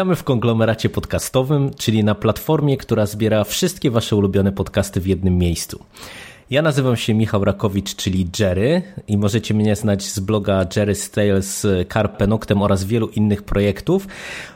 Witamy w konglomeracie podcastowym, czyli na platformie, która zbiera wszystkie Wasze ulubione podcasty w jednym miejscu. Ja nazywam się Michał Rakowicz, czyli Jerry i możecie mnie znać z bloga Jerry's Tales, Carpe Noctem oraz wielu innych projektów.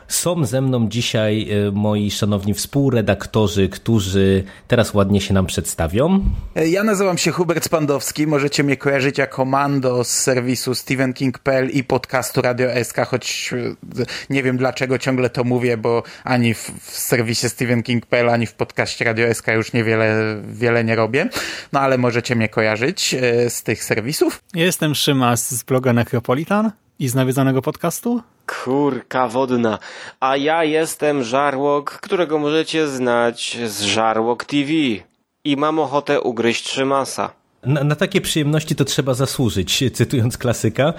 Są ze mną dzisiaj e, moi szanowni współredaktorzy, którzy teraz ładnie się nam przedstawią. Ja nazywam się Hubert Spandowski, możecie mnie kojarzyć jako Mando z serwisu StephenKing.pl i podcastu Radio SK, choć e, nie wiem dlaczego ciągle to mówię, bo ani w, w serwisie StephenKing.pl, ani w podcaście Radio SK już niewiele wiele nie robię, no ale możecie mnie kojarzyć e, z tych serwisów. Jestem Szymas z bloga Necropolitan i z nawiedzonego podcastu. Kurka wodna. A ja jestem Żarłok, którego możecie znać z Żarłok TV. I mam ochotę ugryźć Szymasa. Na, na, takie przyjemności to trzeba zasłużyć, cytując klasyka,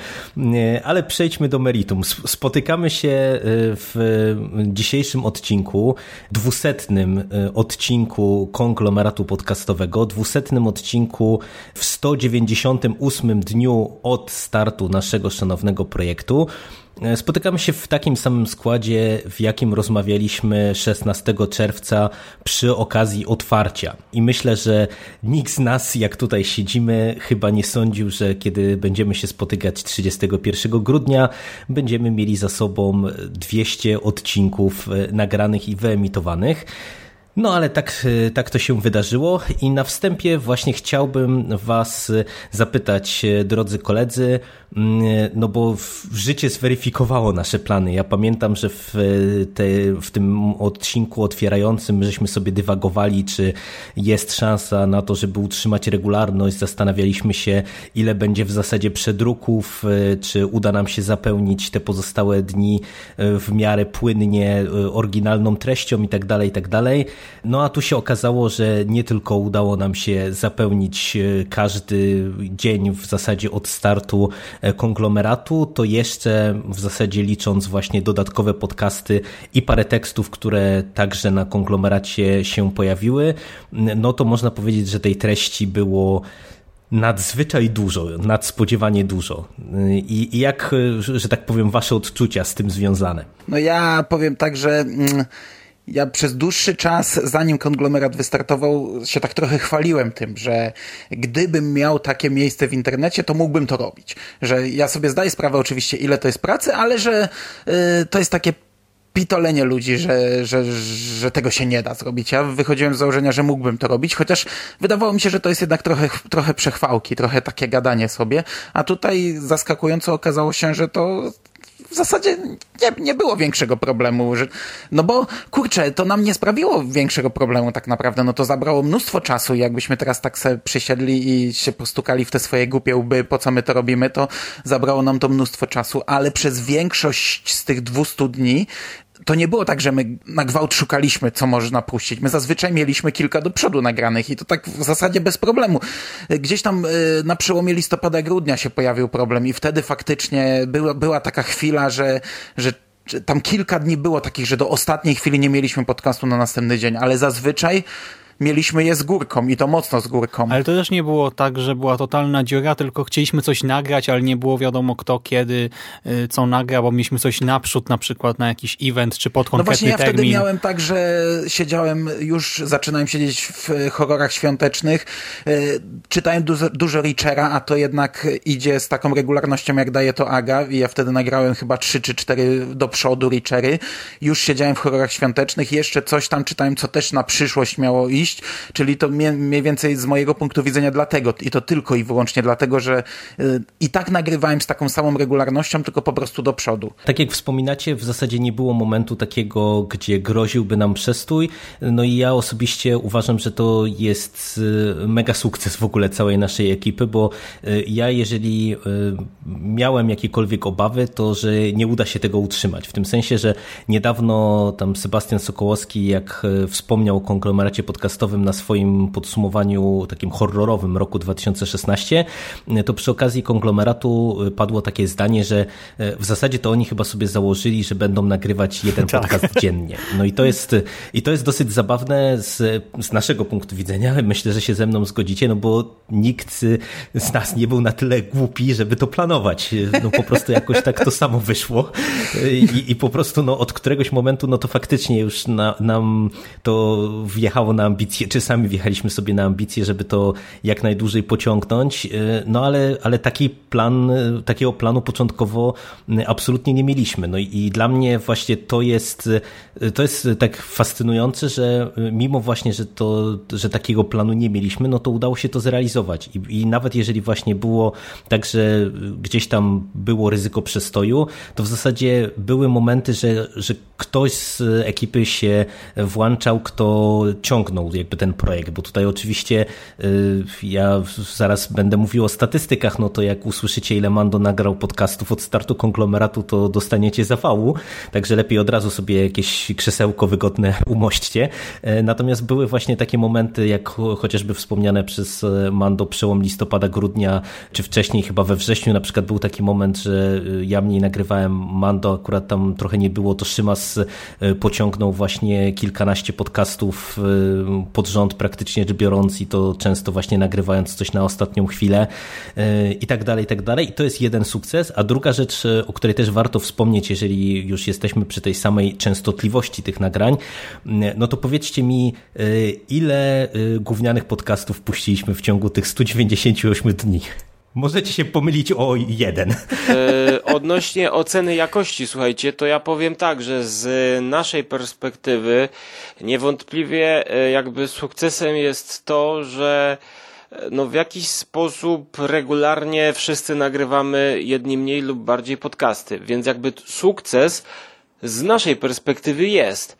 ale przejdźmy do meritum. Spotykamy się e, w dzisiejszym odcinku, dwusetnym e, odcinku konglomeratu podcastowego, dwusetnym odcinku w 198 dniu od startu naszego szanownego projektu. Spotykamy się w takim samym składzie, w jakim rozmawialiśmy 16 czerwca przy okazji otwarcia. I myślę, że nikt z nas, jak tutaj siedzimy, chyba nie sądził, że kiedy będziemy się spotykać 31 grudnia, będziemy mieli za sobą 200 odcinków nagranych i wyemitowanych. No ale tak, tak to się wydarzyło i na wstępie właśnie chciałbym Was zapytać, drodzy koledzy, no bo życie zweryfikowało nasze plany. Ja pamiętam, że w, te, w tym odcinku otwierającym żeśmy sobie dywagowali, czy jest szansa na to, żeby utrzymać regularność. Zastanawialiśmy się, ile będzie w zasadzie przedruków, czy uda nam się zapełnić te pozostałe dni w miarę płynnie oryginalną treścią i tak dalej, i tak dalej. No a tu się okazało, że nie tylko udało nam się zapełnić każdy dzień w zasadzie od startu konglomeratu, to jeszcze w zasadzie licząc właśnie dodatkowe podcasty i parę tekstów, które także na konglomeracie się pojawiły, no to można powiedzieć, że tej treści było nadzwyczaj dużo, nadspodziewanie dużo. I, I, jak, że tak powiem, wasze odczucia z tym związane? No ja powiem tak, że... Ja przez dłuższy czas, zanim konglomerat wystartował, się tak trochę chwaliłem tym, że gdybym miał takie miejsce w internecie, to mógłbym to robić. Że ja sobie zdaję sprawę oczywiście, ile to jest pracy, ale że y, to jest takie pitolenie ludzi, że, że, że tego się nie da zrobić. Ja wychodziłem z założenia, że mógłbym to robić, chociaż wydawało mi się, że to jest jednak trochę, trochę przechwałki, trochę takie gadanie sobie, a tutaj zaskakująco okazało się, że to w zasadzie nie, nie było większego problemu, że, no bo kurczę, to nam nie sprawiło większego problemu tak naprawdę, no to zabrało mnóstwo czasu jakbyśmy teraz tak sobie przysiedli i się postukali w te swoje głupie łby, po co my to robimy, to zabrało nam to mnóstwo czasu, ale przez większość z tych 200 dni to nie było tak, że my na gwałt szukaliśmy, co można puścić. My zazwyczaj mieliśmy kilka do przodu nagranych i to tak w zasadzie bez problemu. Gdzieś tam na przełomie listopada, grudnia się pojawił problem i wtedy faktycznie była, była taka chwila, że, że tam kilka dni było takich, że do ostatniej chwili nie mieliśmy podcastu na następny dzień, ale zazwyczaj mieliśmy je z górką i to mocno z górką. Ale to też nie było tak, że była totalna dziura, tylko chcieliśmy coś nagrać, ale nie było wiadomo kto, kiedy, y, co nagra, bo mieliśmy coś naprzód, na przykład na jakiś event, czy pod No konkretny właśnie ja termin. wtedy miałem tak, że siedziałem, już zaczynałem siedzieć w horrorach świątecznych, y, czytałem dużo, dużo Richera, a to jednak idzie z taką regularnością, jak daje to Aga i ja wtedy nagrałem chyba trzy czy cztery do przodu Richery. Już siedziałem w horrorach świątecznych, jeszcze coś tam czytałem, co też na przyszłość miało iść, czyli to mniej więcej z mojego punktu widzenia dlatego i to tylko i wyłącznie dlatego, że y, i tak nagrywałem z taką samą regularnością, tylko po prostu do przodu. Tak jak wspominacie, w zasadzie nie było momentu takiego, gdzie groziłby nam przestój. No i ja osobiście uważam, że to jest y, mega sukces w ogóle całej naszej ekipy, bo y, ja jeżeli miałem jakiekolwiek obawy, to że nie uda się tego utrzymać. W tym sensie, że niedawno tam Sebastian Sokołowski, jak wspomniał o konglomeracie podcastowym na swoim podsumowaniu takim horrorowym roku 2016, y, to przy okazji konglomeratu padło takie zdanie, że y, w zasadzie to oni chyba sobie założyli, że będą nagrywać jeden podcast dziennie. No i to jest, i to jest dosyć zabawne z, z naszego punktu widzenia, myślę, że się ze mną zgodzicie, no bo nikt z nas nie był na tyle głupi, żeby to planować. No po prostu jakoś tak to samo wyszło i, i po prostu no, od któregoś momentu no to faktycznie już na, nam to wjechało na ambicje, czy sami wjechaliśmy sobie na ambicje, żeby to jak najdłużej pociągnąć, y, no ale, ale taki plan, y, takiego planu początkowo y, absolutnie nie mieliśmy. No i, dla mnie właśnie to jest, to jest tak fascynujące, że mimo właśnie, że to, że takiego planu nie mieliśmy, no to udało się to zrealizować i, i nawet jeżeli właśnie było tak, że gdzieś tam było ryzyko przestoju, to w zasadzie były momenty, że, że ktoś z ekipy się włączał, kto ciągnął jakby ten projekt, bo tutaj oczywiście y, ja zaraz będę mówił o statystykach, no to jak usłyszycie ile Mando nagrał podcastów od startu konglomeratu, to dostaniecie zawału, także lepiej od razu sobie jakieś krzesełko wygodne umośćcie. E, Natomiast były właśnie takie momenty, jak cho- chociażby wspomniane przez e, Mando przełom listopada, grudnia, czy wcześniej chyba we wrześniu na przykład był taki moment, że e, ja mniej nagrywałem Mando, akurat tam trochę nie było, to Szymas pociągnął właśnie kilkanaście podcastów pod rząd praktycznie rzecz biorąc i to często właśnie nagrywając coś na ostatnią chwilę e, i tak dalej, i tak dalej. I to jest jeden sukces, a druga rzecz, e, o której też warto wspomnieć, jeżeli już jesteśmy przy tej samej częstotliwości tych nagrań, m, no to powiedzcie mi, ile gównianych podcastów puściliśmy w ciągu tych 198 dni? Możecie się pomylić o jeden. E, odnośnie oceny jakości, słuchajcie, to ja powiem tak, że z naszej perspektywy niewątpliwie e, jakby sukcesem jest to, że e, no w jakiś sposób regularnie wszyscy nagrywamy jedni mniej lub bardziej podcasty, więc jakby sukces z naszej perspektywy jest.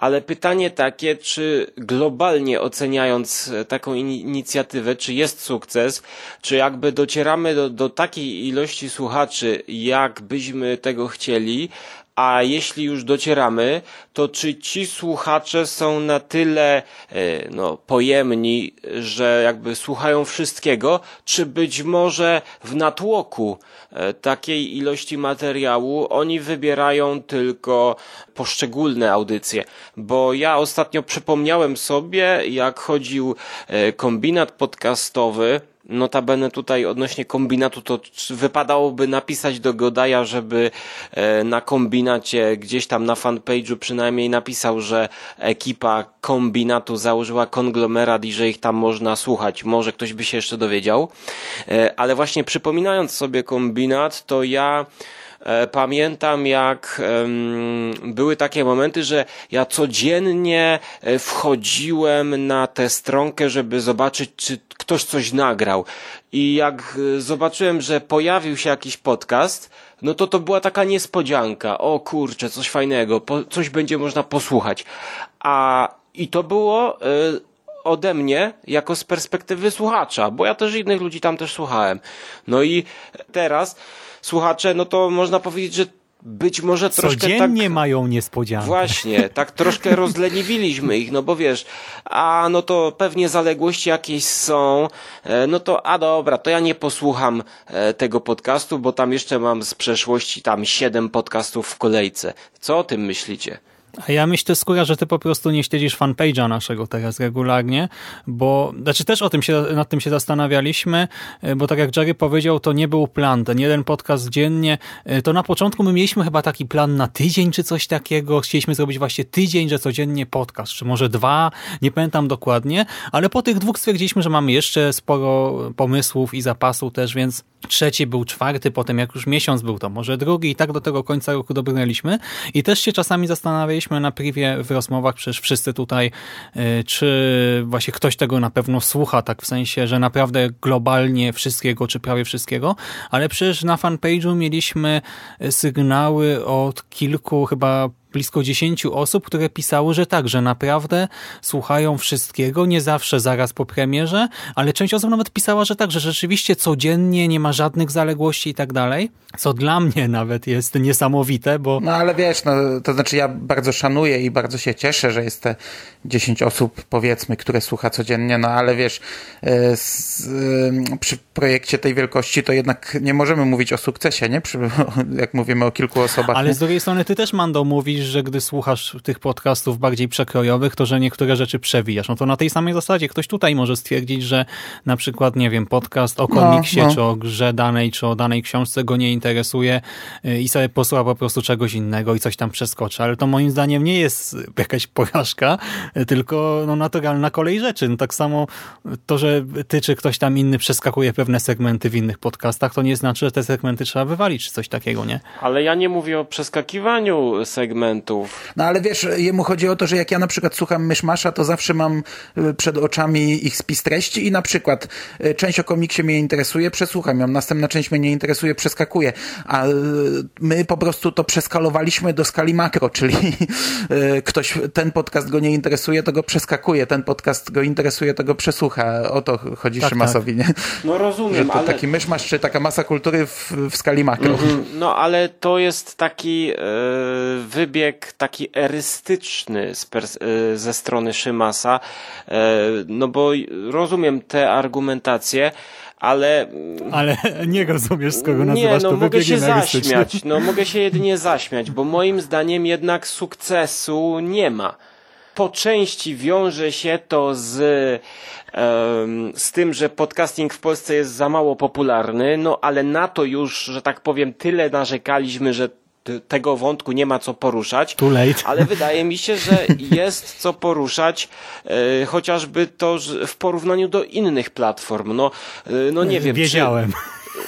Ale pytanie takie, czy globalnie oceniając e, taką in- inicjatywę, czy jest sukces, czy jakby docieramy do, do takiej ilości słuchaczy, jak byśmy tego chcieli, a jeśli już docieramy, to czy ci słuchacze są na tyle e, no, pojemni, że jakby słuchają wszystkiego, czy być może w natłoku e, takiej ilości materiału oni wybierają tylko poszczególne audycje. Bo ja ostatnio przypomniałem sobie, jak chodził e, kombinat podcastowy, Notabene tutaj odnośnie kombinatu to wypadałoby napisać do Godaja, żeby e, na kombinacie gdzieś tam na fanpage'u przynajmniej napisał, że ekipa kombinatu założyła konglomerat i że ich tam można słuchać. Może ktoś by się jeszcze dowiedział. E, Ale właśnie przypominając sobie kombinat, to ja E, Pamiętam, jak były takie momenty, że ja codziennie wchodziłem na tę stronkę, żeby zobaczyć, czy ktoś coś nagrał. I jak e, zobaczyłem, że pojawił się jakiś podcast, no to to była taka niespodzianka. O kurczę, coś fajnego, po, coś będzie można posłuchać. A i to było e, ode mnie jako z perspektywy słuchacza, bo ja też innych ludzi tam też słuchałem. No i teraz słuchacze, no to można powiedzieć, że być może troszkę Codziennie tak... mają niespodziankę. Właśnie, tak troszkę rozleniwiliśmy ich, no bo wiesz, a no to pewnie zaległości jakieś są, e, no to a dobra, to ja nie posłucham e, tego podcastu, bo tam jeszcze mam z przeszłości tam siedem podcastów w kolejce. Co o tym myślicie? A ja myślę, Skóra, że ty po prostu nie śledzisz fanpage'a naszego teraz regularnie, bo, znaczy też o tym się, nad tym się zastanawialiśmy, e, bo tak jak Jerry powiedział, to nie był plan, ten jeden podcast dziennie, e, to na początku my mieliśmy chyba taki plan na tydzień czy coś takiego, chcieliśmy zrobić właśnie tydzień, że codziennie podcast, czy może dwa, nie pamiętam dokładnie, ale po tych dwóch stwierdziliśmy, że mamy jeszcze sporo pomysłów i zapasu też, więc trzeci był czwarty, potem jak już miesiąc był to może drugi i tak do tego końca roku dobrnęliśmy. I też się czasami zastanawialiśmy na privie w rozmowach, przecież wszyscy tutaj, y, czy właśnie ktoś tego na pewno słucha, tak w sensie, że naprawdę globalnie wszystkiego, czy prawie wszystkiego, ale przecież na fanpage'u mieliśmy sygnały od kilku chyba blisko 10 osób, które pisały, że tak, że naprawdę słuchają wszystkiego, nie zawsze zaraz po premierze, ale część osób nawet pisała, że tak, że rzeczywiście codziennie nie ma żadnych zaległości i tak dalej, co dla mnie nawet jest niesamowite, bo... No ale wiesz, no, to znaczy ja bardzo szanuję i bardzo się cieszę, że jest te 10 osób, powiedzmy, które słucha codziennie, no ale wiesz, z, e, przy projekcie tej wielkości to jednak nie możemy mówić o sukcesie, nie? Jak mówimy o kilku osobach. Ale nie? z drugiej strony ty też, Mando, mówisz, że gdy słuchasz tych podcastów bardziej przekrojowych, to że niektóre rzeczy przewijasz. No to na tej samej zasadzie ktoś tutaj może stwierdzić, że na przykład, nie wiem, podcast o komiksie, no, no. czy o grze danej, czy o danej książce go nie interesuje y, i sobie posłucha po prostu czegoś innego i coś tam przeskoczy. Ale to moim zdaniem nie jest jakaś porażka, tylko no, naturalna kolej rzeczy. No, tak samo to, że ty czy ktoś tam inny przeskakuje pewne segmenty w innych podcastach, to nie znaczy, że te segmenty trzeba wywalić, czy coś takiego, nie? Ale ja nie mówię o przeskakiwaniu segmentów. No ale wiesz, jemu chodzi o to, że jak ja na przykład słucham Myszmasza, to zawsze mam y, przed oczami ich spis treści i na przykład y, część o komiksie mnie interesuje, przesłucham ją, następna część mnie nie interesuje, przeskakuję. A y, my po prostu to przeskalowaliśmy do skali makro, czyli ktoś, ten podcast go nie interesuje, to go przeskakuje, ten podcast go interesuje, to go przesłucha. O to chodzi tak, Szymasowi, tak. nie? No rozumiem, Że to ale... taki myszmasz, czy taka masa kultury w, w skali makro. Mm -hmm. No ale to jest taki yy, wybieg taki erystyczny yy, ze strony Szymasa, yy, no bo rozumiem te argumentacje, ale... Ale nie rozumiesz, skoro nazywasz nie, no, to mogę się zaśmiać, no mogę się jedynie zaśmiać, bo moim zdaniem jednak sukcesu nie ma po części wiąże się to z, z tym, że podcasting w Polsce jest za mało popularny, no ale na to już, że tak powiem, tyle narzekaliśmy, że tego wątku nie ma co poruszać. Too late. Ale wydaje mi się, że jest co poruszać, e, chociażby to w porównaniu do innych platform. No, e, no nie wiem. Wiedziałem.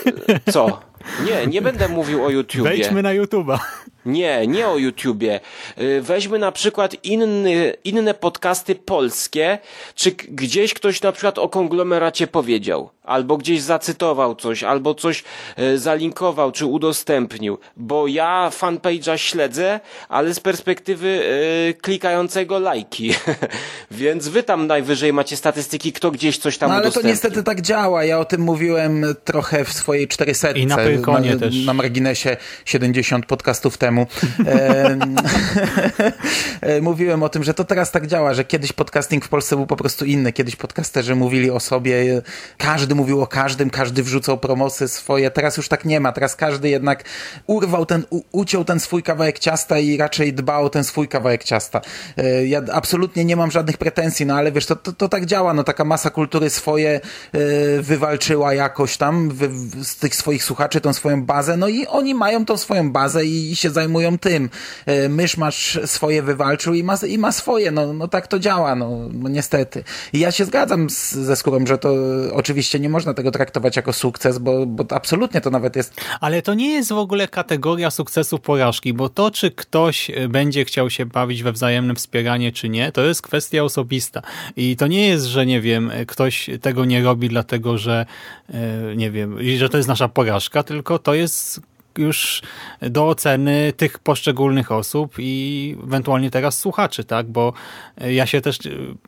Czy, co? Nie, nie będę mówił o YouTubie. Wejdźmy na YouTube'a. Nie, nie o YouTubie. Y, weźmy na przykład inny, inne podcasty polskie, czy gdzieś ktoś na przykład o konglomeracie powiedział, albo gdzieś zacytował coś, albo coś y, zalinkował, czy udostępnił, bo ja fanpage'a śledzę, ale z perspektywy y, klikającego lajki. Więc wy tam najwyżej macie statystyki, kto gdzieś coś tam no, ale udostępnił. to niestety tak działa. Ja o tym mówiłem trochę w swojej 400. I na Pyrkonie na, też. Na marginesie 70 podcastów temu temu. E, mówiłem o tym, że to teraz tak działa, że kiedyś podcasting w Polsce był po prostu inny. Kiedyś podcasterzy mówili o sobie, każdy mówił o każdym, każdy wrzucał promosy swoje. Teraz już tak nie ma. Teraz każdy jednak urwał ten, u, uciął ten swój kawałek ciasta i raczej dba o ten swój kawałek ciasta. E, ja absolutnie nie mam żadnych pretensji, no ale wiesz, to, to, to tak działa. No taka masa kultury swoje e, wywalczyła jakoś tam wy, z tych swoich słuchaczy tą swoją bazę, no i oni mają tą swoją bazę i, i się zajmują zajmują tym. E, mysz masz swoje wywalczył i ma, i ma swoje. No, no tak to działa, no, no niestety. I ja się zgadzam z, ze skórą, że to oczywiście nie można tego traktować jako sukces, bo, bo absolutnie to nawet jest... Ale to nie jest w ogóle kategoria sukcesu porażki, bo to, czy ktoś e, będzie chciał się bawić we wzajemne wspieranie, czy nie, to jest kwestia osobista. I to nie jest, że nie wiem, ktoś tego nie robi dlatego, że e, nie wiem, że to jest nasza porażka, tylko to jest już do oceny tych poszczególnych osób i ewentualnie teraz słuchaczy, tak? Bo ja się też,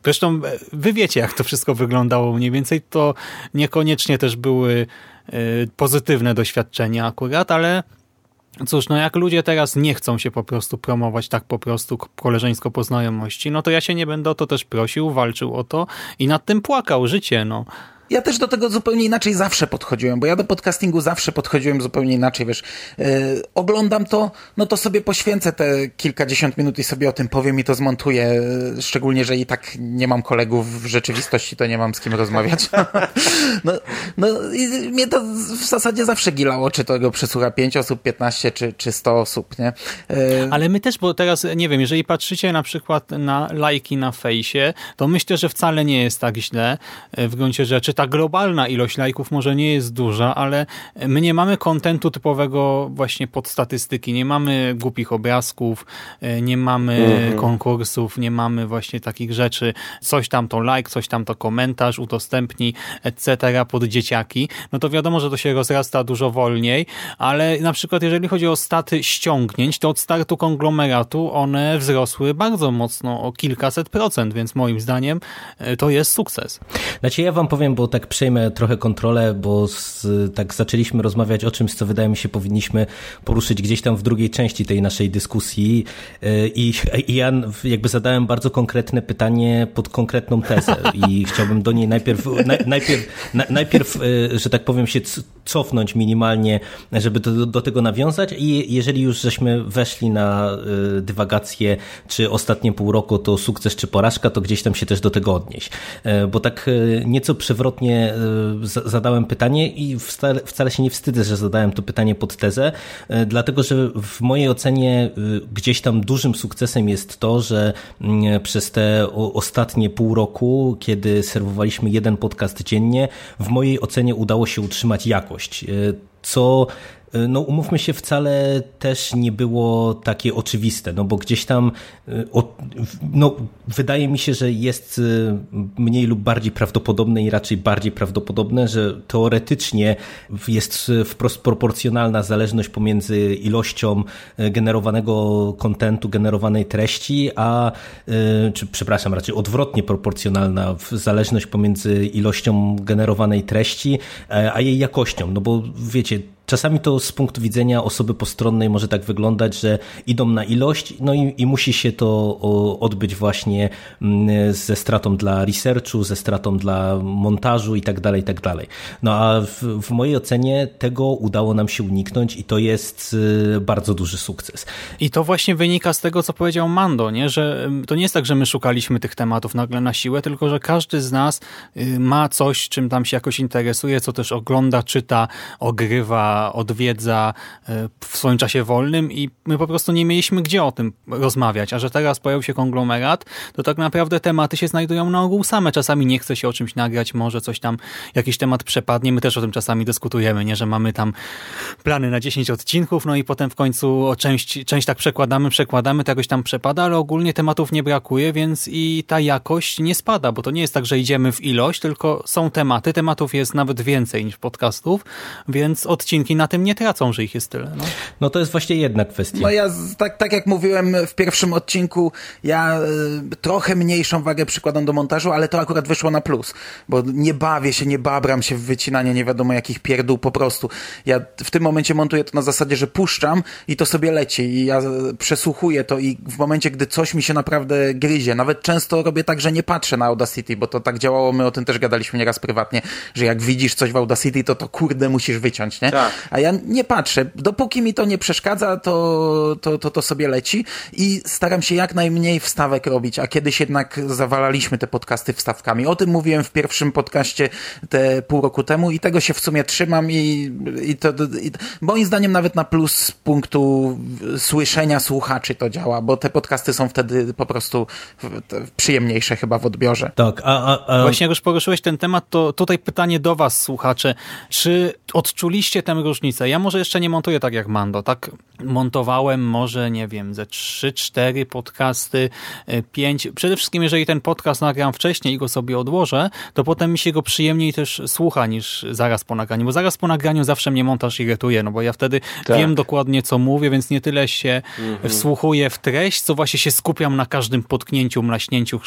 zresztą wy wiecie, jak to wszystko wyglądało mniej więcej, to niekoniecznie też były e, pozytywne doświadczenia akurat, ale Cóż, no jak ludzie teraz nie chcą się po prostu promować tak po prostu koleżeńsko po znajomości, no to ja się nie będę o to też prosił, walczył o to i nad tym płakał życie, no. Ja też do tego zupełnie inaczej zawsze podchodziłem, bo ja do podcastingu zawsze podchodziłem zupełnie inaczej, wiesz, yy, oglądam to, no to sobie poświęcę te kilkadziesiąt minut i sobie o tym powiem i to zmontuję, yy, szczególnie, że i tak nie mam kolegów w rzeczywistości, to nie mam z kim rozmawiać. no, no i mnie to w zasadzie zawsze gilało, czy to go przesłucha 5 osób, 15 czy, czy 100 osób, nie? Yy. Ale my też, bo teraz, nie wiem, jeżeli patrzycie na przykład na lajki na fejsie, to myślę, że wcale nie jest tak źle e, w gruncie rzeczy. Ta globalna ilość lajków może nie jest duża, ale my nie mamy kontentu typowego właśnie pod statystyki. Nie mamy głupich obrazków, e, nie mamy mhm. konkursów, nie mamy właśnie takich rzeczy. Coś tam to like, coś tam to komentarz, udostępnij, etc. pod dzieciaki. No to wiadomo, że to się rozrasta dużo wolniej, ale na przykład jeżeli chodzi o staty ściągnięć, to od startu konglomeratu one wzrosły bardzo mocno, o kilkaset procent, więc moim zdaniem e, to jest sukces. Znaczy ja wam powiem, bo tak przejmę trochę kontrolę, bo z, tak zaczęliśmy rozmawiać o czymś, co wydaje mi się powinniśmy poruszyć gdzieś tam w drugiej części tej naszej dyskusji e, i, i ja jakby zadałem bardzo konkretne pytanie pod konkretną tezę i chciałbym do niej najpierw, najpierw, najpierw e, że tak powiem się cofnąć minimalnie, żeby do, do tego nawiązać i jeżeli już żeśmy weszli na dywagację, czy ostatnie pół roku to sukces czy porażka, to gdzieś tam się też do tego odnieść. E, bo tak e, nieco przewrotnie e, zadałem pytanie i wcale, wcale się nie wstydzę, że zadałem to pytanie pod tezę, dlatego że w mojej ocenie gdzieś tam dużym sukcesem jest to, że mm, przez te ostatnie pół roku, kiedy serwowaliśmy jeden podcast dziennie, w mojej ocenie udało się utrzymać jakość co E, no umówmy się, wcale też nie było takie oczywiste, no bo gdzieś tam, e, no wydaje mi się, że jest e, mniej lub bardziej prawdopodobne i raczej bardziej prawdopodobne, że teoretycznie jest wprost proporcjonalna zależność pomiędzy ilością generowanego kontentu, generowanej treści, a, czy przepraszam, raczej odwrotnie proporcjonalna zależność pomiędzy ilością generowanej treści, a jej jakością, no bo wiecie, Czasami to z punktu widzenia osoby postronnej może tak wyglądać, że idą na ilość, no i, i musi się to odbyć właśnie mm, ze stratą dla researchu, ze stratą dla montażu i tak dalej, i tak dalej. No a w, w mojej ocenie tego udało nam się uniknąć i to jest y, bardzo duży sukces. I to właśnie wynika z tego, co powiedział Mando, nie? że to nie jest tak, że my szukaliśmy tych tematów nagle na siłę, tylko że każdy z nas y, ma coś, czym tam się jakoś interesuje, co też ogląda, czyta, ogrywa, odwiedza e, w swoim czasie wolnym i my po prostu nie mieliśmy gdzie o tym rozmawiać, a że teraz pojawił się konglomerat, to tak naprawdę tematy się znajdują na ogół same. Czasami nie chce się o czymś nagrać, może coś tam, jakiś temat przepadnie, my też o tym czasami dyskutujemy, nie, że mamy tam plany na 10 odcinków, no i potem w końcu o część, część tak przekładamy, przekładamy, to jakoś tam przepada, ale ogólnie tematów nie brakuje, więc i ta jakość nie spada, bo to nie jest tak, że idziemy w ilość, tylko są tematy, tematów jest nawet więcej niż podcastów, więc odcinki odcinki na tym nie tracą, że ich jest tyle. No, no to jest właśnie jedna kwestia. No ja, tak, tak jak mówiłem w pierwszym odcinku, ja y, trochę mniejszą wagę przykładam do montażu, ale to akurat wyszło na plus, bo nie bawię się, nie babram się w wycinanie nie wiadomo jakich pierdół, po prostu. Ja w tym momencie montuję to na zasadzie, że puszczam i to sobie leci i ja przesłuchuję to i w momencie, gdy coś mi się naprawdę gryzie, nawet często robię tak, że nie patrzę na Audacity, bo to tak działało, my o tym też gadaliśmy nieraz prywatnie, że jak widzisz coś w Audacity, to to kurde musisz wyciąć, nie? Tak. A ja nie patrzę. Dopóki mi to nie przeszkadza, to, to, to, to sobie leci i staram się jak najmniej wstawek robić, a kiedyś jednak zawalaliśmy te podcasty wstawkami. O tym mówiłem w pierwszym podcaście te pół roku temu i tego się w sumie trzymam i, i to i, moim zdaniem nawet na plus z punktu słyszenia słuchaczy to działa, bo te podcasty są wtedy po prostu przyjemniejsze chyba w odbiorze. Tak, a, a, a... Właśnie jak już poruszyłeś ten temat, to tutaj pytanie do was, słuchacze. Czy odczuliście tę różnicę. Ja może jeszcze nie montuję tak jak Mando. Tak montowałem może, nie wiem, ze 3-4 podcasty, 5. E, Przede wszystkim, jeżeli ten podcast nagram wcześniej i go sobie odłożę, to potem mi się go przyjemniej też słucha niż zaraz po nagraniu, bo zaraz po nagraniu zawsze mnie montaż irytuje, no bo ja wtedy tak. wiem dokładnie, co mówię, więc nie tyle się mhm. wsłuchuję w treść, co właśnie się skupiam na każdym potknięciu, mlaśnięciu,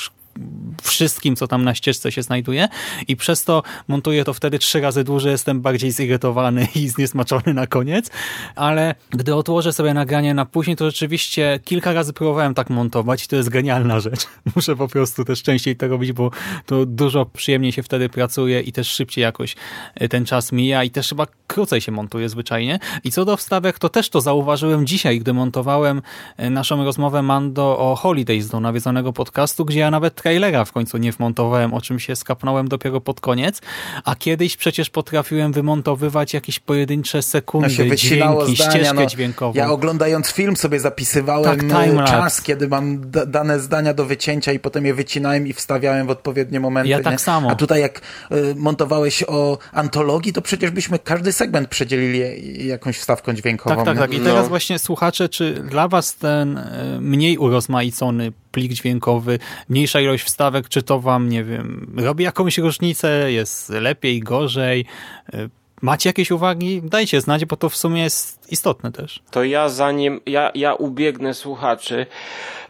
wszystkim, co tam na ścieżce się znajduje i przez to montuję to wtedy trzy razy dłużej, jestem bardziej zirytowany i zniesmaczony na koniec, ale gdy odłożę sobie nagranie na później, to rzeczywiście kilka razy próbowałem tak montować i to jest genialna rzecz. Muszę po prostu też częściej to robić, bo to dużo przyjemniej się wtedy pracuje i też szybciej jakoś e, ten czas mija i też chyba krócej się montuje zwyczajnie. I co do wstawek, to też to zauważyłem dzisiaj, gdy montowałem e, naszą rozmowę Mando o Holidays do nawiedzonego podcastu, gdzie ja nawet trailera w końcu nie wmontowałem, o czym się skapnąłem dopiero pod koniec, a kiedyś przecież potrafiłem wymontować jakieś pojedyncze sekundy, no dźwięki, zdania, ścieżkę no, dźwiękową. Ja oglądając film sobie zapisywałem Tak, e, czas, kiedy mam dane zdania do wycięcia i potem je wycinałem i wstawiałem w odpowiednie momenty. Ja tak nie? samo. A tutaj jak y, montowałeś o antologii, to przecież byśmy każdy segment przedzielili jakąś wstawką dźwiękową. Tak, tak, tak. I teraz właśnie słuchacze, czy dla was ten y, mniej urozmaicony plik dźwiękowy, mniejsza ilość wstawek, czy to wam, nie wiem, robi jakąś różnicę, jest lepiej, gorzej? Y, macie jakieś uwagi? Dajcie znać, bo to w sumie jest istotne też. To ja zanim, ja, ja ubiegnę słuchaczy.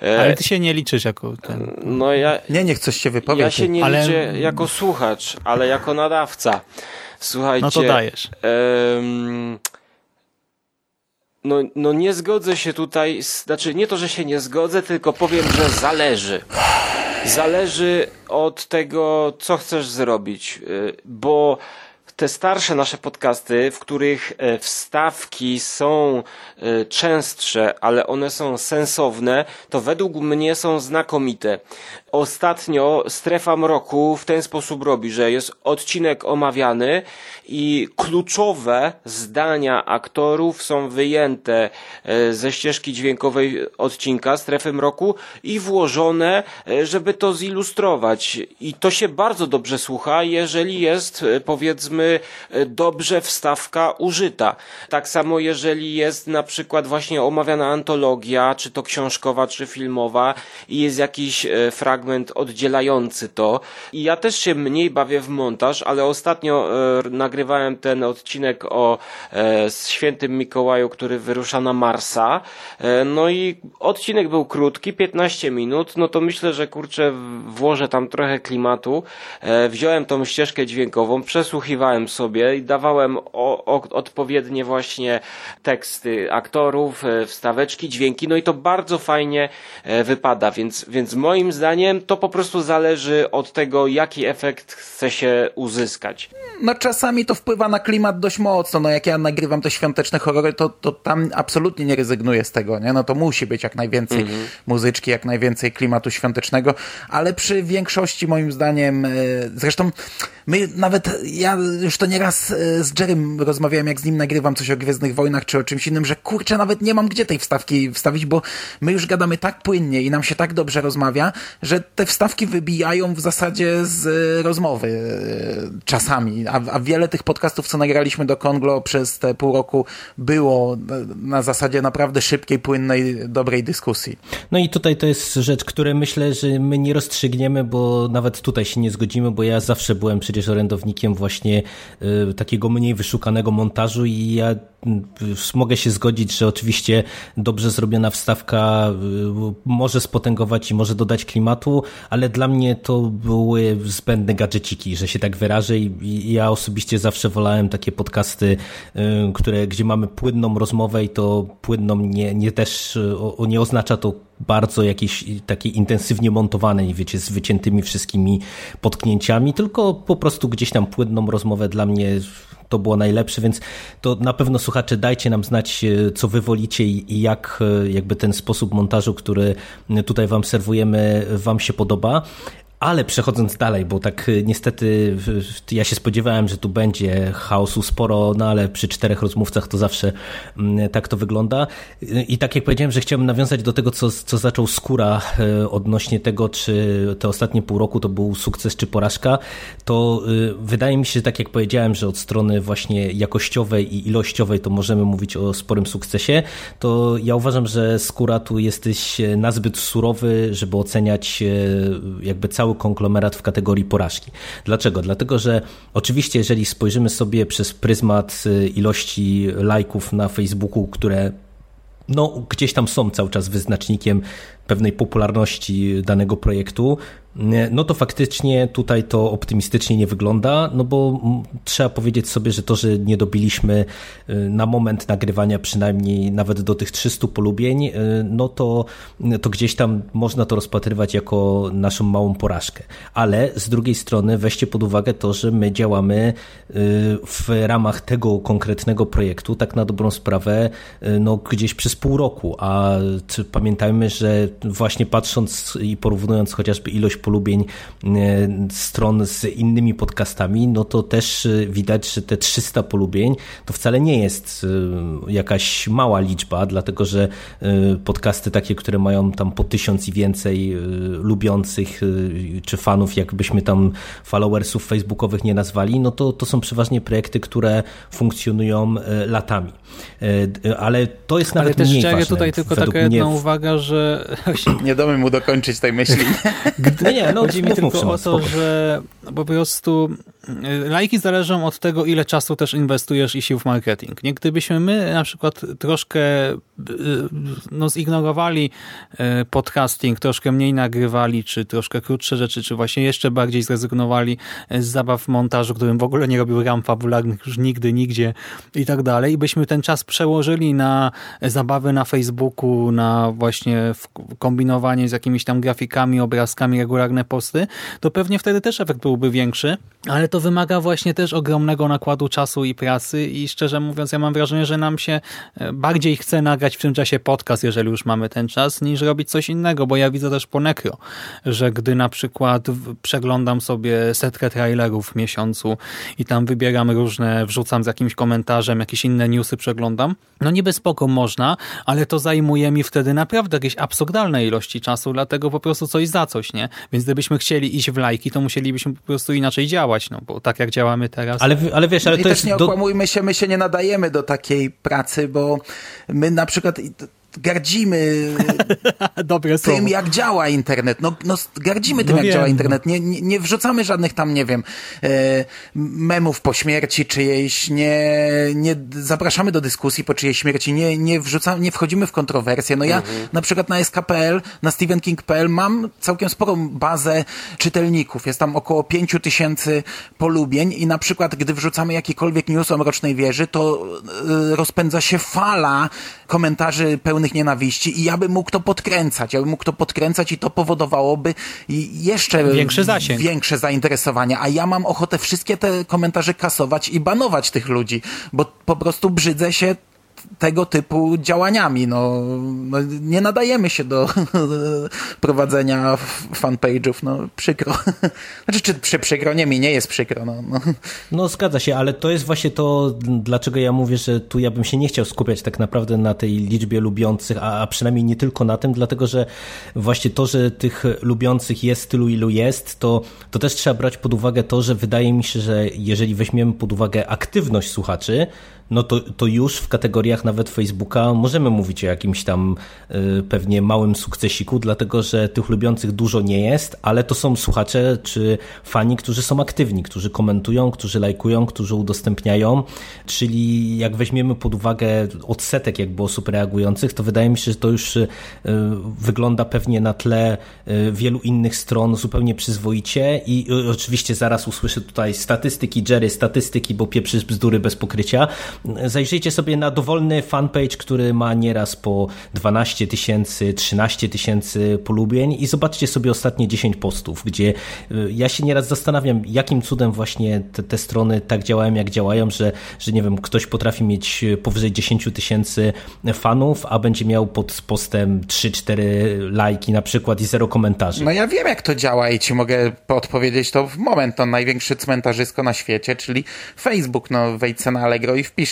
E, Ale ty się nie liczysz jako ten... No ja... Nie, niech coś się wypowie. Ja się nie ale... liczę jako słuchacz, ale jako nadawca. Słuchajcie. No to dajesz. Um, no, no nie zgodzę się tutaj, znaczy nie to, że się nie zgodzę, tylko powiem, że zależy. Zależy od tego, co chcesz zrobić, bo te starsze nasze podcasty, w których wstawki są częstsze, ale one są sensowne, to według mnie są znakomite. Ostatnio Strefa Mroku w ten sposób robi, że jest odcinek omawiany i kluczowe zdania aktorów są wyjęte ze ścieżki dźwiękowej odcinka Strefy Mroku i włożone, żeby to zilustrować. I to się bardzo dobrze słucha, jeżeli jest powiedzmy dobrze wstawka użyta. Tak samo jeżeli jest na przykład właśnie omawiana antologia, czy to książkowa, czy filmowa i jest jakiś fragment oddzielający to. I ja też się mniej bawię w montaż, ale ostatnio e, nagrywałem ten odcinek o e, świętym Mikołaju, który wyrusza na Marsa. E, no i odcinek był krótki, 15 minut, no to myślę, że kurczę włożę tam trochę klimatu. E, wziąłem tą ścieżkę dźwiękową, przesłuchiwałem sobie i dawałem o, o, odpowiednie właśnie teksty aktorów, e, wstaweczki, dźwięki, no i to bardzo fajnie e, wypada, więc, więc moim zdaniem to po prostu zależy od tego, jaki efekt chce się uzyskać. No czasami to wpływa na klimat dość mocno, no jak ja nagrywam te świąteczne horrory, to, to tam absolutnie nie rezygnuję z tego, nie? No to musi być jak najwięcej mhm. muzyczki, jak najwięcej klimatu świątecznego, ale przy większości moim zdaniem, e, zresztą my nawet, ja już to nieraz z Jerrym rozmawiałem, jak z nim nagrywam coś o Gwiezdnych Wojnach czy o czymś innym, że kurczę, nawet nie mam gdzie tej wstawki wstawić, bo my już gadamy tak płynnie i nam się tak dobrze rozmawia, że te wstawki wybijają w zasadzie z rozmowy e, czasami, a, a wiele tych podcastów, co nagraliśmy do Konglo przez te pół roku było na zasadzie naprawdę szybkiej, płynnej, dobrej dyskusji. No i tutaj to jest rzecz, której myślę, że my nie rozstrzygniemy, bo nawet tutaj się nie zgodzimy, bo ja zawsze byłem przecież orędownikiem właśnie y, takiego mniej wyszukanego montażu i ja mogę się zgodzić, że oczywiście dobrze zrobiona wstawka y, może spotęgować i może dodać klimatu, ale dla mnie to były zbędne gadżeciki, że się tak wyrażę i ja osobiście zawsze wolałem takie podcasty, y, które, gdzie mamy płynną rozmowę i to płynną nie, nie też, nie oznacza to bardzo jakieś takie intensywnie montowane, wiecie, z wyciętymi wszystkimi potknięciami, tylko po prostu gdzieś tam płynną rozmowę dla mnie to było najlepsze, więc to na pewno słuchacze dajcie nam znać, e, co wy wolicie i jak e, jakby ten sposób montażu, który tutaj wam serwujemy, wam się podoba. Ale przechodząc dalej, bo tak y, niestety ja się spodziewałem, że tu będzie chaosu sporo, no ale przy czterech rozmówcach to zawsze mm, tak to wygląda. I tak jak powiedziałem, że chciałbym nawiązać do tego, co, co zaczął Skóra y, odnośnie tego, czy te ostatnie pół roku to był sukces czy porażka, to y, wydaje mi się, że tak jak powiedziałem, że od strony właśnie jakościowej i ilościowej to możemy mówić o sporym sukcesie, to ja uważam, że Skóra tu jesteś nazbyt surowy, żeby oceniać jakby cały cały konglomerat w kategorii porażki. Dlaczego? Dlatego, że oczywiście jeżeli spojrzymy sobie przez pryzmat y, ilości lajków na Facebooku, które no, gdzieś tam są cały czas wyznacznikiem pewnej popularności danego projektu, no to faktycznie tutaj to optymistycznie nie wygląda, no bo trzeba powiedzieć sobie, że to, że nie dobiliśmy y, na moment nagrywania przynajmniej nawet do tych 300 polubień, y, no to, to gdzieś tam można to rozpatrywać jako naszą małą porażkę. Ale z drugiej strony weźcie pod uwagę to, że my działamy y, w ramach tego konkretnego projektu, tak na dobrą sprawę, no gdzieś przez pół roku, a pamiętajmy, że właśnie patrząc i porównując chociażby ilość polubień e, stron z innymi podcastami, no to też e, widać, że te 300 polubień to wcale nie jest e, jakaś mała liczba, dlatego że podcasty takie, które mają tam po tysiąc i więcej lubiących czy fanów, jakbyśmy tam followersów facebookowych nie nazwali, no to, to są przeważnie projekty, które funkcjonują latami. Ale to jest nawet Ale też mniej ważne. tutaj tylko taka jedna uwaga, że... Nie damy mu dokończyć tej myśli. Gdy, nie, no, Chodzi mi tylko o to, że po prostu y, lajki zależą od tego, ile czasu też inwestujesz i sił w marketing. Nie? Gdybyśmy my na przykład troszkę y, no, zignorowali y, podcasting, troszkę mniej nagrywali, czy troszkę krótsze rzeczy, czy właśnie jeszcze bardziej zrezygnowali z zabaw w montażu, którym w ogóle nie robił ram fabularnych już nigdy, nigdzie i tak dalej. I byśmy ten czas przełożyli na zabawy na Facebooku, na właśnie kombinowanie z jakimiś tam grafikami, obrazkami, regularne posty, to pewnie wtedy też efekt byłby większy, ale to wymaga właśnie też ogromnego nakładu czasu i pracy i szczerze mówiąc ja mam wrażenie, że nam się e, bardziej chce nagrać w tym czasie podcast, jeżeli już mamy ten czas, niż robić coś innego, bo ja widzę też po Necro, że gdy na przykład przeglądam sobie setkę trailerów w miesiącu i tam wybieram różne, wrzucam z jakimś komentarzem, jakieś inne newsy przeglądam, no niby spoko można, ale to zajmuje mi wtedy naprawdę jakieś absurdalne ilości czasu, dlatego po prostu coś za coś, nie? Więc gdybyśmy chcieli iść w lajki, to musielibyśmy po prostu inaczej działać, no bo tak jak działamy teraz. Ale, ale wiesz, ale no to I jest... też nie okłamujmy się, my się nie nadajemy do takiej pracy, bo my na przykład gardzimy Dobre tym, słowo. jak działa internet. No, no gardzimy tym, no jak wiem. działa internet. Nie, nie, nie, wrzucamy żadnych tam, nie wiem, e, memów po śmierci czyjejś, nie, nie zapraszamy do dyskusji po czyjejś śmierci, nie, nie, wrzucamy, nie wchodzimy w kontrowersje. No ja mhm. na przykład na SKPL, na StephenKing.pl mam całkiem sporą bazę czytelników. Jest tam około 5 tysięcy polubień i na przykład, gdy wrzucamy jakikolwiek news o Mrocznej Wieży, to e, rozpędza się fala komentarzy pełnych nienawiści i ja bym mógł to podkręcać, ja bym mógł to podkręcać i to powodowałoby jeszcze większy zasięg. większe zainteresowanie, a ja mam ochotę wszystkie te komentarze kasować i banować tych ludzi, bo po prostu brzydzę się tego typu działaniami. No, no, nie nadajemy się do prowadzenia fanpage'ów, no przykro. Znaczy, czy przy, przykro? Nie, mi nie jest przykro. No, no. no zgadza się, ale to jest właśnie to, dlaczego ja mówię, że tu ja bym się nie chciał skupiać tak naprawdę na tej liczbie lubiących, a, a przynajmniej nie tylko na tym, dlatego że właśnie to, że tych lubiących jest tylu, ilu jest, to, to też trzeba brać pod uwagę to, że wydaje mi się, że jeżeli weźmiemy pod uwagę aktywność słuchaczy, no to, to już w kategoriach nawet Facebooka możemy mówić o jakimś tam y, pewnie małym sukcesiku, dlatego że tych lubiących dużo nie jest, ale to są słuchacze czy fani, którzy są aktywni, którzy komentują, którzy lajkują, którzy udostępniają, czyli jak weźmiemy pod uwagę odsetek jakby osób reagujących, to wydaje mi się, że to już y, wygląda pewnie na tle y, wielu innych stron zupełnie przyzwoicie i oczywiście zaraz usłyszę tutaj statystyki, Jerry, statystyki, bo pieprzysz bzdury bez pokrycia, Zajrzyjcie sobie na dowolny fanpage, który ma nieraz po 12 tysięcy, 13 tysięcy polubień i zobaczcie sobie ostatnie 10 postów, gdzie y, ja się nieraz zastanawiam, jakim cudem właśnie te, te strony tak działają, jak działają, że, że nie wiem, ktoś potrafi mieć powyżej 10 tysięcy fanów, a będzie miał pod postem 3-4 lajki na przykład i zero komentarzy. No ja wiem, jak to działa i ci mogę podpowiedzieć to w moment. To największy cmentarzysko na świecie, czyli Facebook. No wejdź na Allegro i wpisz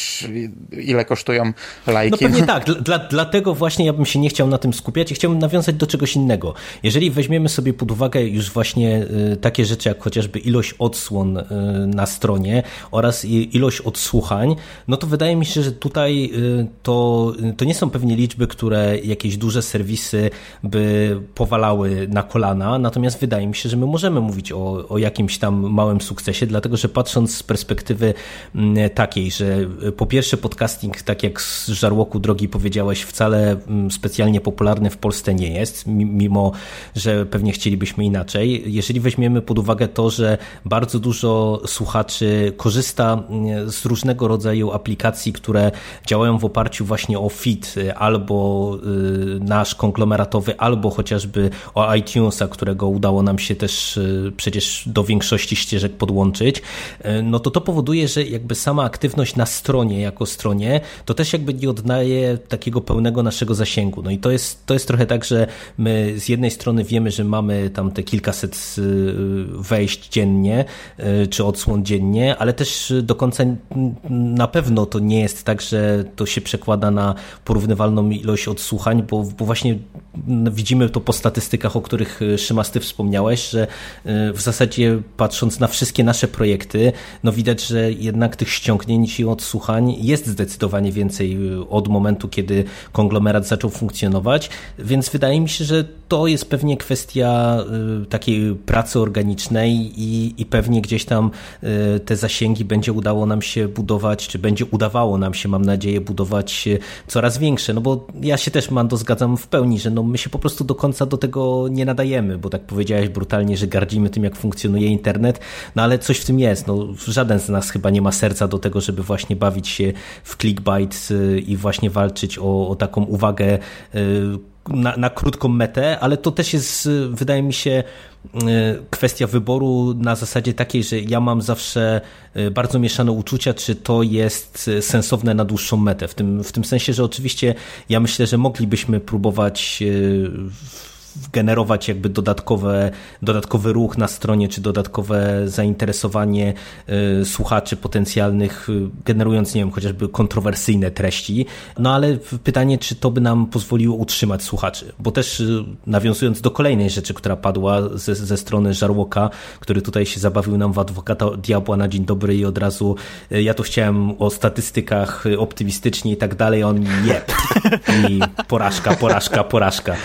ile kosztują lajki. No pewnie tak, dla, dlatego właśnie ja bym się nie chciał na tym skupiać i chciałbym nawiązać do czegoś innego. Jeżeli weźmiemy sobie pod uwagę już właśnie y, takie rzeczy jak chociażby ilość odsłon y, na stronie oraz ilość odsłuchań, no to wydaje mi się, że tutaj y, to, to nie są pewnie liczby, które jakieś duże serwisy by powalały na kolana, natomiast wydaje mi się, że my możemy mówić o, o jakimś tam małym sukcesie, dlatego że patrząc z perspektywy mm, takiej, że po pierwsze podcasting, tak jak z Żarłoku Drogi powiedziałeś, wcale mm, specjalnie popularny w Polsce nie jest, mimo że pewnie chcielibyśmy inaczej. Jeżeli weźmiemy pod uwagę to, że bardzo dużo słuchaczy korzysta mm, z różnego rodzaju aplikacji, które działają w oparciu właśnie o feed albo y, nasz konglomeratowy, albo chociażby o iTunesa, którego udało nam się też y, przecież do większości ścieżek podłączyć, y, no to to powoduje, że jakby sama aktywność na stronie jako stronie, to też jakby nie oddaje takiego pełnego naszego zasięgu. No i to jest, to jest trochę tak, że my z jednej strony wiemy, że mamy tam te kilkaset wejść dziennie, czy odsłon dziennie, ale też do końca na pewno to nie jest tak, że to się przekłada na porównywalną ilość odsłuchań, bo, bo właśnie widzimy to po statystykach, o których e, Szymas ty wspomniałeś, że w zasadzie patrząc na wszystkie nasze projekty, no widać, że jednak tych ściągnięć i odsłuchań jest zdecydowanie więcej e, od momentu, kiedy konglomerat zaczął funkcjonować, więc wydaje mi się, że to jest pewnie kwestia takiej pracy organicznej i, i pewnie gdzieś tam te zasięgi będzie udało nam się budować, czy będzie udawało nam się, mam nadzieję, budować coraz większe, no bo ja się też, Mando, zgadzam w pełni, że no my się po prostu do końca do tego nie nadajemy, bo tak powiedziałeś brutalnie, że gardzimy tym, jak funkcjonuje internet, no ale coś w tym jest. No, żaden z nas chyba nie ma serca do tego, żeby właśnie bawić się w clickbait y, i właśnie walczyć o, o taką uwagę y, na, na krótką metę, ale to też jest, wydaje mi się, kwestia wyboru na zasadzie takiej, że ja mam zawsze bardzo mieszane uczucia, czy to jest sensowne na dłuższą metę. W tym, w tym sensie, że oczywiście ja myślę, że moglibyśmy próbować generować jakby dodatkowe, dodatkowy ruch na stronie, czy dodatkowe zainteresowanie y, słuchaczy potencjalnych, y, generując, nie wiem, chociażby kontrowersyjne treści. No ale pytanie, czy to by nam pozwoliło utrzymać słuchaczy? Bo też y, nawiązując do kolejnej rzeczy, która padła ze, ze strony Żarłoka, który tutaj się zabawił nam w adwokata diabła na dzień dobry i od razu ja tu chciałem o statystykach optymistycznie i tak dalej, on nie. I porażka, porażka, porażka.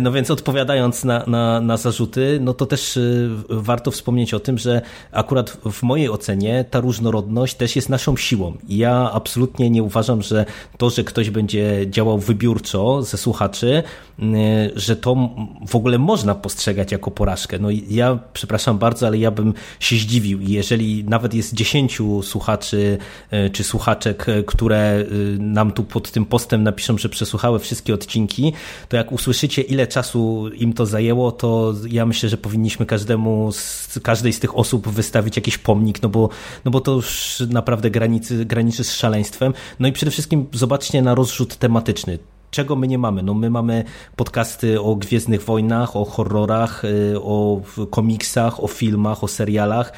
No więc od odpowiadając na, na, na zarzuty, no to też y, warto wspomnieć o tym, że akurat w mojej ocenie ta różnorodność też jest naszą siłą. Ja absolutnie nie uważam, że to, że ktoś będzie działał wybiórczo ze słuchaczy, y, że to w ogóle można postrzegać jako porażkę. No ja, przepraszam bardzo, ale ja bym się zdziwił. Jeżeli nawet jest dziesięciu słuchaczy y, czy słuchaczek, które nam tu pod tym postem napiszą, że przesłuchały wszystkie odcinki, to jak usłyszycie, ile czasu im to zajęło, to ja myślę, że powinniśmy każdemu, z, każdej z tych osób wystawić jakiś pomnik, no bo, no bo to już naprawdę granicy, graniczy z szaleństwem. No i przede wszystkim zobaczcie na rozrzut tematyczny czego my nie mamy? No my mamy podcasty o Gwiezdnych Wojnach, o horrorach, y, o komiksach, o filmach, o serialach.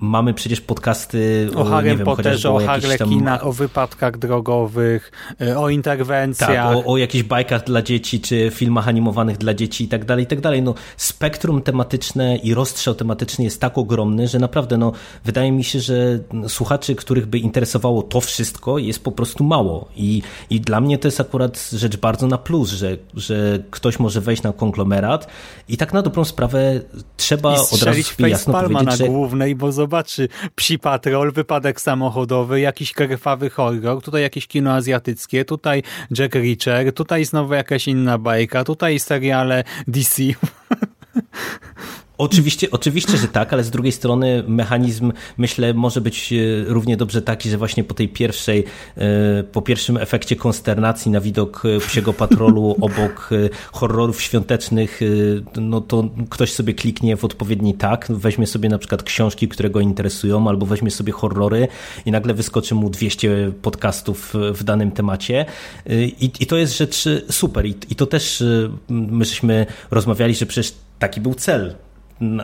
Mamy przecież podcasty o Harry Potterze, o Harlekinach, tam... o wypadkach drogowych, y, o interwencjach. Tak, o, o jakichś bajkach dla dzieci, czy filmach animowanych dla dzieci i tak dalej, i tak dalej. No, spektrum tematyczne i rozstrzał tematyczny jest tak ogromny, że naprawdę no, wydaje mi się, że słuchaczy, których by interesowało to wszystko, jest po prostu mało. I, i dla mnie to jest akurat rzecz bardzo na plus, że, że ktoś może wejść na konglomerat i tak na dobrą sprawę trzeba I od razu jasno powiedzieć, na że... głównej, bo zobaczy psi patrol, wypadek samochodowy, jakiś krwawy horror, tutaj jakieś kino azjatyckie, tutaj Jack Reacher, tutaj znowu jakaś inna bajka, tutaj seriale DC. Oczywiście, oczywiście, że tak, ale z drugiej strony mechanizm, myślę, może być e, równie dobrze taki, że właśnie po tej pierwszej, e, po pierwszym efekcie konsternacji na widok e, psiego patrolu obok horrorów świątecznych, no to ktoś sobie kliknie w odpowiedni tak, weźmie sobie na przykład książki, które go interesują, albo weźmie sobie horrory i nagle wyskoczy mu 200 podcastów w danym temacie. I, i to jest rzecz super. I, i to też my żeśmy rozmawiali, że przecież taki był cel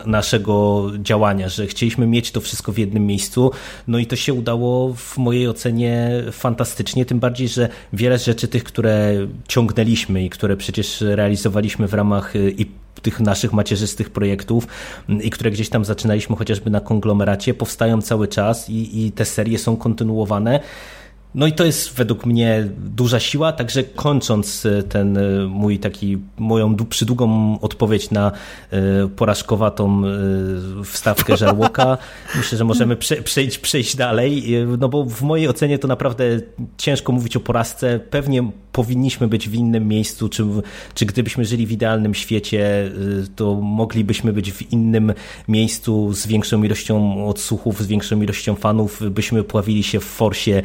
naszego działania, że chcieliśmy mieć to wszystko w jednym miejscu, no i to się udało w mojej ocenie fantastycznie, tym bardziej, że wiele rzeczy tych, które ciągnęliśmy i które przecież realizowaliśmy w ramach y, i tych naszych macierzystych projektów mm, i które gdzieś tam zaczynaliśmy chociażby na konglomeracie, powstają cały czas i, i te serie są kontynuowane No i to jest według mnie duża siła, także kończąc e, ten e, mój taki, moją przydługą odpowiedź na e, porażkowatą wstawkę Żarłoka, myślę, że możemy prze, przejść, przejść dalej, no bo w mojej ocenie to naprawdę ciężko mówić o porażce. Pewnie powinniśmy być w innym miejscu, czy, czy gdybyśmy żyli w idealnym świecie, to moglibyśmy być w innym miejscu z większą ilością odsłuchów, z większą ilością fanów, byśmy pławili się w forsie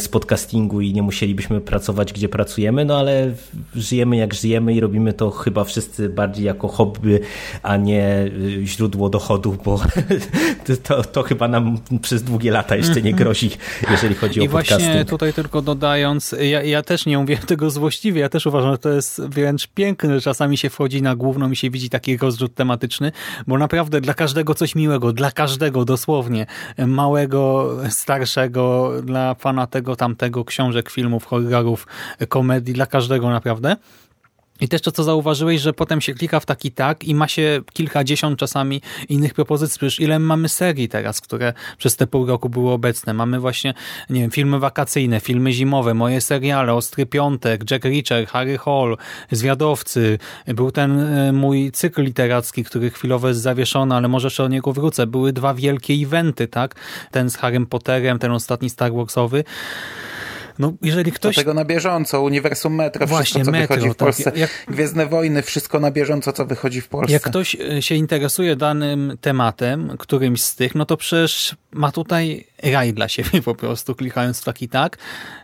z podcastingu i nie musielibyśmy pracować, gdzie pracujemy, no ale żyjemy jak żyjemy i robimy to chyba wszyscy bardziej jako hobby, a nie y, źródło dochodu, bo to, to chyba nam przez długie lata jeszcze nie grozi, jeżeli chodzi I o podcasting. I właśnie tutaj tylko dodając, ja, ja też nie mówię tego złośliwie, ja też uważam, że to jest wręcz piękne, że czasami się wchodzi na główną i się widzi taki rozrzut tematyczny, bo naprawdę dla każdego coś miłego, dla każdego dosłownie, małego, starszego, dla fana tego tamtego, książek, filmów, horrorów, komedii, dla każdego naprawdę. I też to, co zauważyłeś, że potem się klika w taki tak i ma się kilkadziesiąt czasami innych propozycji. Przecież ile mamy serii teraz, które przez te pół roku były obecne. Mamy właśnie, nie wiem, filmy wakacyjne, filmy zimowe, moje seriale, Ostry Piątek, Jack Reacher, Harry Hall, Zwiadowcy. Był ten e, mój cykl literacki, który chwilowo jest zawieszony, ale może jeszcze do niego wrócę. Były dwa wielkie eventy, tak? Ten z Harrym Potterem, ten ostatni Star Warsowy. No, jeżeli ktoś... Do tego na bieżąco, Uniwersum Metro, Właśnie, wszystko, co metro, wychodzi w tak. Polsce. Jak... Gwiezdne Wojny, wszystko na bieżąco, co wychodzi w Polsce. Jak ktoś e, się interesuje danym tematem, którymś z tych, no to przecież ma tutaj raj dla siebie po prostu, klikając w tak,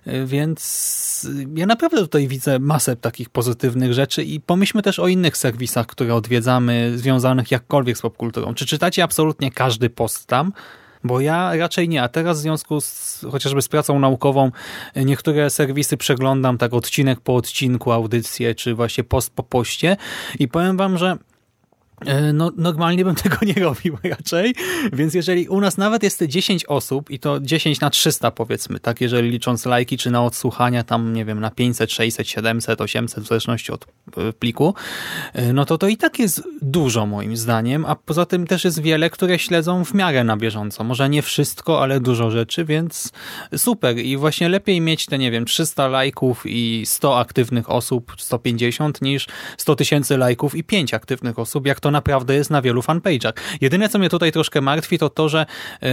e, więc ja naprawdę tutaj widzę masę takich pozytywnych rzeczy i pomyślmy też o innych serwisach, które odwiedzamy, związanych jakkolwiek z popkulturą. Czy czytacie absolutnie każdy post tam? Bo ja raczej nie, a teraz w związku z chociażby z pracą naukową niektóre serwisy przeglądam tak odcinek po odcinku, audycję, czy właśnie post po poście. I powiem wam, że no, normalnie bym tego nie robił raczej, więc jeżeli u nas nawet jest 10 osób i to 10 na 300 powiedzmy, tak, jeżeli licząc lajki czy na odsłuchania tam, nie wiem, na 500, 600, 700, 800 w zależności od e, pliku, e, no to to i tak jest dużo moim zdaniem, a poza tym też jest wiele, które śledzą w miarę na bieżąco. Może nie wszystko, ale dużo rzeczy, więc super i właśnie lepiej mieć te, nie wiem, 300 lajków i 100 aktywnych osób, 150 niż 100 tysięcy lajków i 5 aktywnych osób, jak to to naprawdę jest na wielu fanpage'ach. Jedyne, co mnie tutaj troszkę martwi, to to, że yy,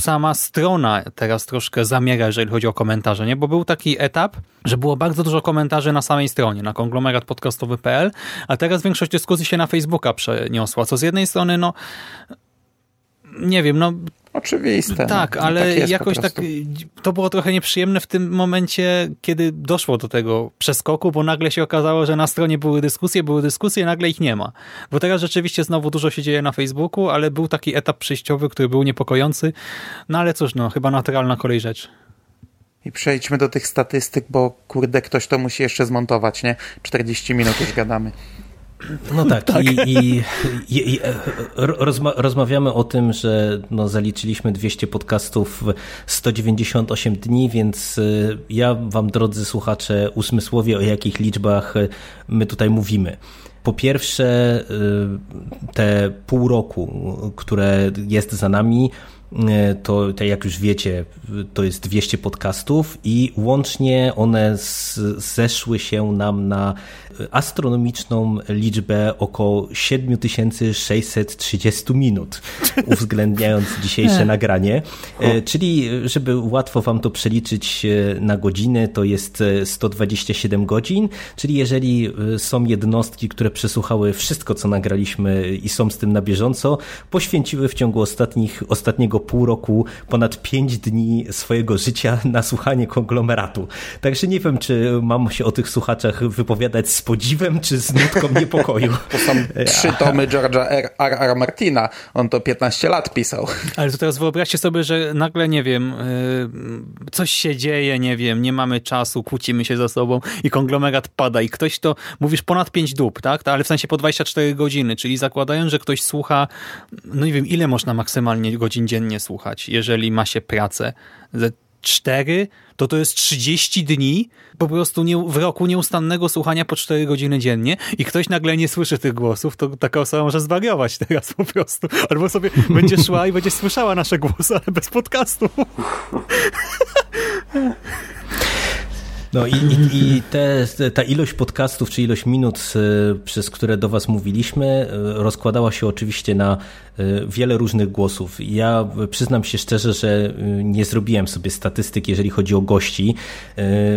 sama strona teraz troszkę zamiera, jeżeli chodzi o komentarze, nie? Bo był taki etap, że było bardzo dużo komentarzy na samej stronie, na konglomeratpodcastowy.pl, a teraz większość dyskusji się na Facebooka przeniosła, co z jednej strony, no nie wiem, no Oczywiste. Tak, no, ale tak jakoś tak to było trochę nieprzyjemne w tym momencie, kiedy doszło do tego przeskoku, bo nagle się okazało, że na stronie były dyskusje, były dyskusje, nagle ich nie ma. Bo teraz rzeczywiście znowu dużo się dzieje na Facebooku, ale był taki etap przejściowy, który był niepokojący. No ale cóż, no chyba naturalna kolej rzeczy. I przejdźmy do tych statystyk, bo kurde, ktoś to musi jeszcze zmontować, nie? 40 minut już gadamy. No tak, tak. I, i, i, rozma rozmawiamy o tym, że no, zaliczyliśmy 200 podcastów w 198 dni, więc y, ja wam, drodzy słuchacze, usmysłowię, o jakich liczbach my tutaj mówimy. Po pierwsze, y, te pół roku, które jest za nami, y, to tak jak już wiecie, to jest 200 podcastów i łącznie one zeszły się nam na astronomiczną liczbę około 7630 minut, uwzględniając dzisiejsze nagranie. E, czyli, żeby łatwo wam to przeliczyć e, na godziny, to jest 127 godzin, czyli jeżeli e, są jednostki, które przesłuchały wszystko, co nagraliśmy i są z tym na bieżąco, poświęciły w ciągu ostatnich, ostatniego pół roku ponad 5 dni swojego życia na słuchanie konglomeratu. Także nie wiem, czy mam się o tych słuchaczach wypowiadać z podziwem, czy z nutką niepokoju. To są trzy tomy George'a R. R. R. Martina. On to 15 lat pisał. Ale to teraz wyobraźcie sobie, że nagle, nie wiem, yy, coś się dzieje, nie wiem, nie mamy czasu, kłócimy się ze sobą i konglomerat pada i ktoś to, mówisz ponad 5 dób, tak? Ale w sensie po 24 godziny, czyli zakładając, że ktoś słucha, no nie wiem, ile można maksymalnie godzin dziennie słuchać, jeżeli ma się pracę? 4, to to jest 30 dni po prostu nie, w roku nieustannego słuchania po 4 godziny dziennie i ktoś nagle nie słyszy tych głosów, to taka osoba może zwariować teraz po prostu. Albo sobie będzie szła i będzie słyszała nasze głosy, ale bez podcastu. No i, i, i te, ta ilość podcastów, czy ilość minut, e, przez które do Was mówiliśmy, e, rozkładała się oczywiście na e, wiele różnych głosów. Ja przyznam się szczerze, że nie zrobiłem sobie statystyk, jeżeli chodzi o gości.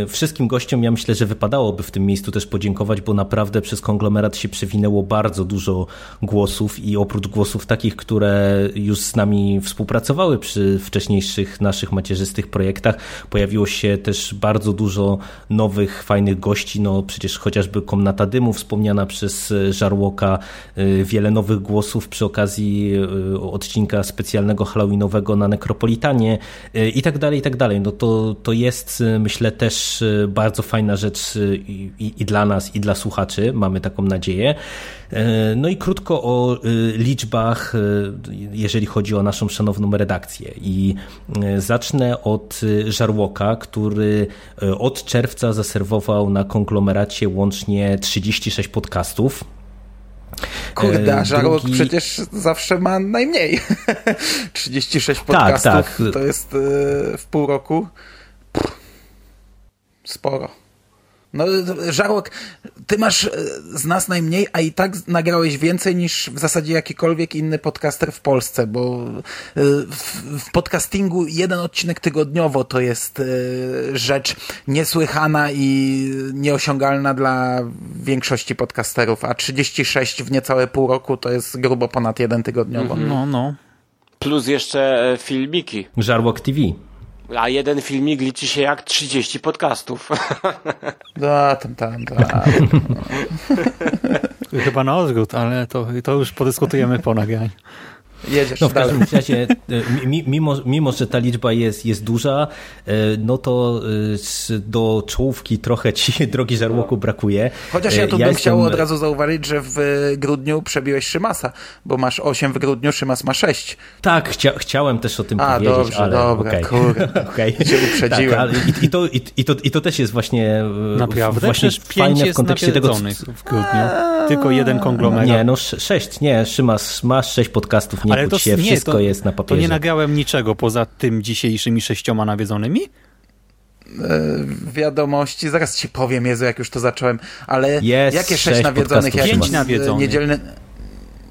Wszystkim gościom ja myślę, że wypadałoby w tym miejscu też podziękować, bo naprawdę przez konglomerat się przewinęło bardzo dużo głosów i oprócz głosów takich, które już z nami współpracowały przy wcześniejszych naszych macierzystych projektach, pojawiło się też bardzo dużo nowych, fajnych gości, no przecież chociażby Komnata Dymu wspomniana przez e, Żarłoka, e, wiele nowych głosów przy okazji e, odcinka specjalnego halloweenowego na Nekropolitanie i tak dalej, i tak dalej. No to, to jest myślę też bardzo fajna rzecz i, i, i dla nas, i dla słuchaczy, mamy taką nadzieję. No i krótko o liczbach, jeżeli chodzi o naszą szanowną redakcję. I zacznę od Żarłoka, który od czerwca zaserwował na konglomeracie łącznie 36 podcastów. Kurde, a Żarłok drugi... przecież zawsze ma najmniej. 36 podcastów tak, tak. to jest w pół roku. Sporo. No, Żarłok, ty masz e, z nas najmniej, a i tak nagrałeś więcej niż w zasadzie jakikolwiek inny podcaster w Polsce, bo e, w, w podcastingu jeden odcinek tygodniowo to jest e, rzecz niesłychana i nieosiągalna dla większości podcasterów, a 36 w niecałe pół roku to jest grubo ponad jeden tygodniowo. No, no. Plus jeszcze filmiki. Żarłok TV. A jeden filmik liczy się jak 30 podcastów. Da, tam, tam, tam. Chyba na odwrót, ale to, to już podyskutujemy po nagraniu. Jedziesz no w każdym razie, e, mimo, mimo, że ta liczba jest, jest duża, e, no to e, do czołówki trochę ci drogi żarłoku brakuje. Chociaż ja tu ja bym jestem... chciał od razu zauważyć, że w grudniu przebiłeś Szymasa, bo masz 8 w grudniu, Szymas ma 6. Tak, chcia, chciałem też o tym A, powiedzieć, dobrze, ale dobra, okay. kurde, okay. cię uprzedziłem. Tak, i, i, to, i, i, to, I to też jest właśnie, Naprawdę? właśnie fajne w kontekście tego... w grudniu. Tylko jeden konglomerat. Nie, no 6, nie, Szymas, masz 6 podcastów, nie Ale to, się, nie, wszystko to, jest na papierze. To nie nagrałem niczego poza tym dzisiejszymi sześcioma nawiedzonymi? E, wiadomości, zaraz ci powiem, Jezu, jak już to zacząłem, ale jest jakie sześć nawiedzonych? Pięć nawiedzonych. Niedzielny,